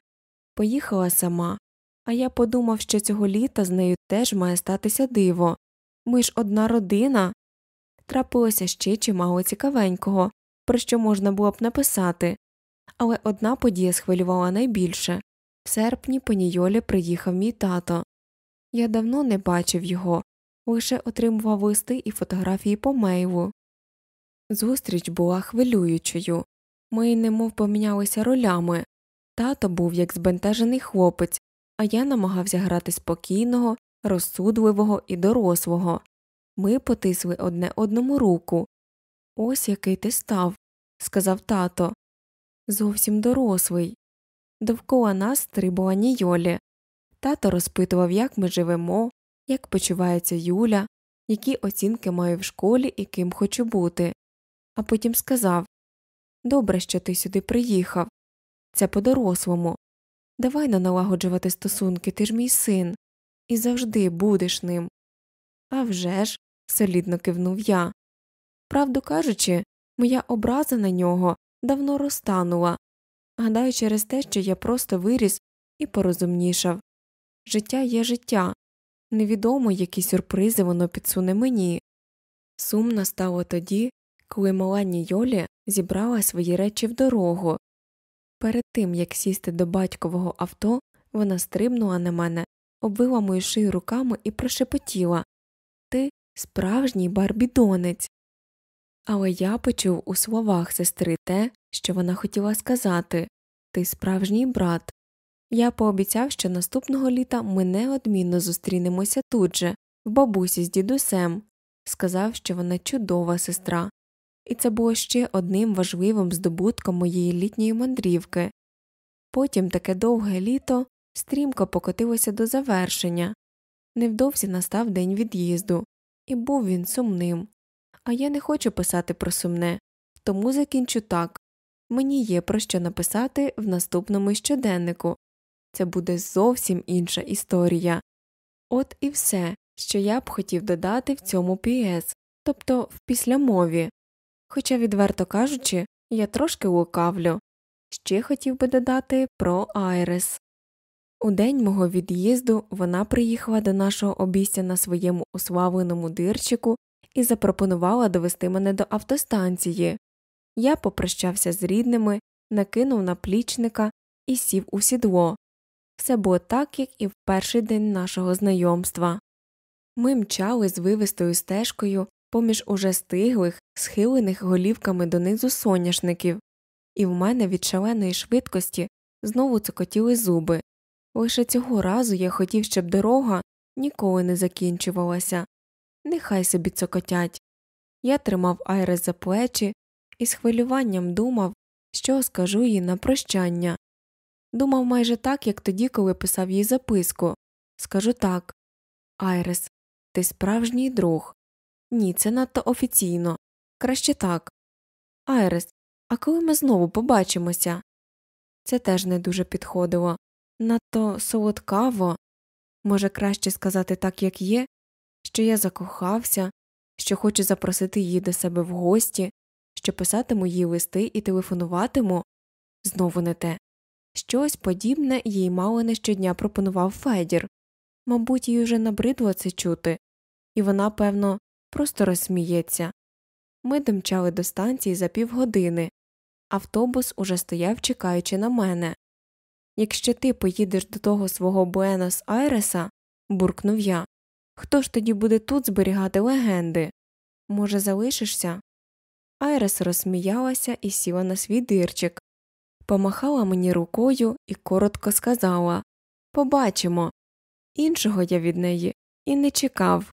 Поїхала сама, а я подумав, що цього літа з нею теж має статися диво. Ми ж одна родина. Трапилося ще чимало цікавенького, про що можна було б написати, але одна подія схвилювала найбільше в серпні по Нійолі приїхав мій тато. Я давно не бачив його, лише отримував листи і фотографії по мейлу. Зустріч була хвилюючою. Ми немов помінялися ролями. Тато був як збентежений хлопець, а я намагався грати спокійного, розсудливого і дорослого. Ми потисли одне одному руку. Ось який ти став, сказав тато. Зовсім дорослий. Довкола нас стрибала Нійолі. Тато розпитував, як ми живемо, як почувається Юля, які оцінки маю в школі і ким хочу бути. А потім сказав Добре, що ти сюди приїхав. Це по дорослому. Давай не налагоджувати стосунки, ти ж мій син, і завжди будеш ним. «А вже ж», – солідно кивнув я. Правду кажучи, моя образа на нього давно розтанула, гадаю, через те, що я просто виріс і порозумнішав. Життя є життя, невідомо, які сюрпризи воно підсуне мені. Сум настало тоді, коли мала Нійолі зібрала свої речі в дорогу. Перед тим як сісти до батькового авто, вона стрибнула на мене, обвила мою шию руками і прошепотіла Ти справжній барбідонець. Але я почув у словах сестри те, що вона хотіла сказати Ти справжній брат. Я пообіцяв, що наступного літа ми неодмінно зустрінемося тут же, в бабусі з дідусем, сказав, що вона чудова сестра, і це було ще одним важливим здобутком моєї літньої мандрівки. Потім таке довге літо стрімко покотилося до завершення. Невдовзі настав день від'їзду, і був він сумним. А я не хочу писати про сумне, тому закінчу так мені є про що написати в наступному щоденнику це буде зовсім інша історія. От і все, що я б хотів додати в цьому піс, тобто в післямові. Хоча, відверто кажучи, я трошки лукавлю. Ще хотів би додати про Айрес. У день мого від'їзду вона приїхала до нашого обійстя на своєму уславленому дирчику і запропонувала довести мене до автостанції. Я попрощався з рідними, накинув наплічника і сів у сідло. Все було так, як і в перший день нашого знайомства. Ми мчали з вивистою стежкою поміж уже стиглих, схилених голівками донизу соняшників, і в мене від шаленої швидкості знову цокотіли зуби. Лише цього разу я хотів, щоб дорога ніколи не закінчувалася. Нехай собі цокотять. Я тримав Айрес за плечі і з хвилюванням думав, що скажу їй на прощання. Думав майже так, як тоді, коли писав їй записку. Скажу так Айрес, ти справжній друг. Ні, це надто офіційно. Краще так. Айрес, а коли ми знову побачимося? Це теж не дуже підходило. Надто солодкаво. Може, краще сказати так, як є, що я закохався, що хочу запросити її до себе в гості, що писатиму їй листи і телефонуватиму знову не те. Щось подібне їй мало не щодня пропонував Федір. Мабуть, їй уже набридло це чути, і вона, певно, просто розсміється. Ми домчали до станції за півгодини. Автобус уже стояв, чекаючи на мене. Якщо ти поїдеш до того свого Буенос Айреса, буркнув я, хто ж тоді буде тут зберігати легенди? Може, залишишся? Айрес розсміялася і сіла на свій дирчик, помахала мені рукою і коротко сказала Побачимо. Іншого я від неї і не чекав.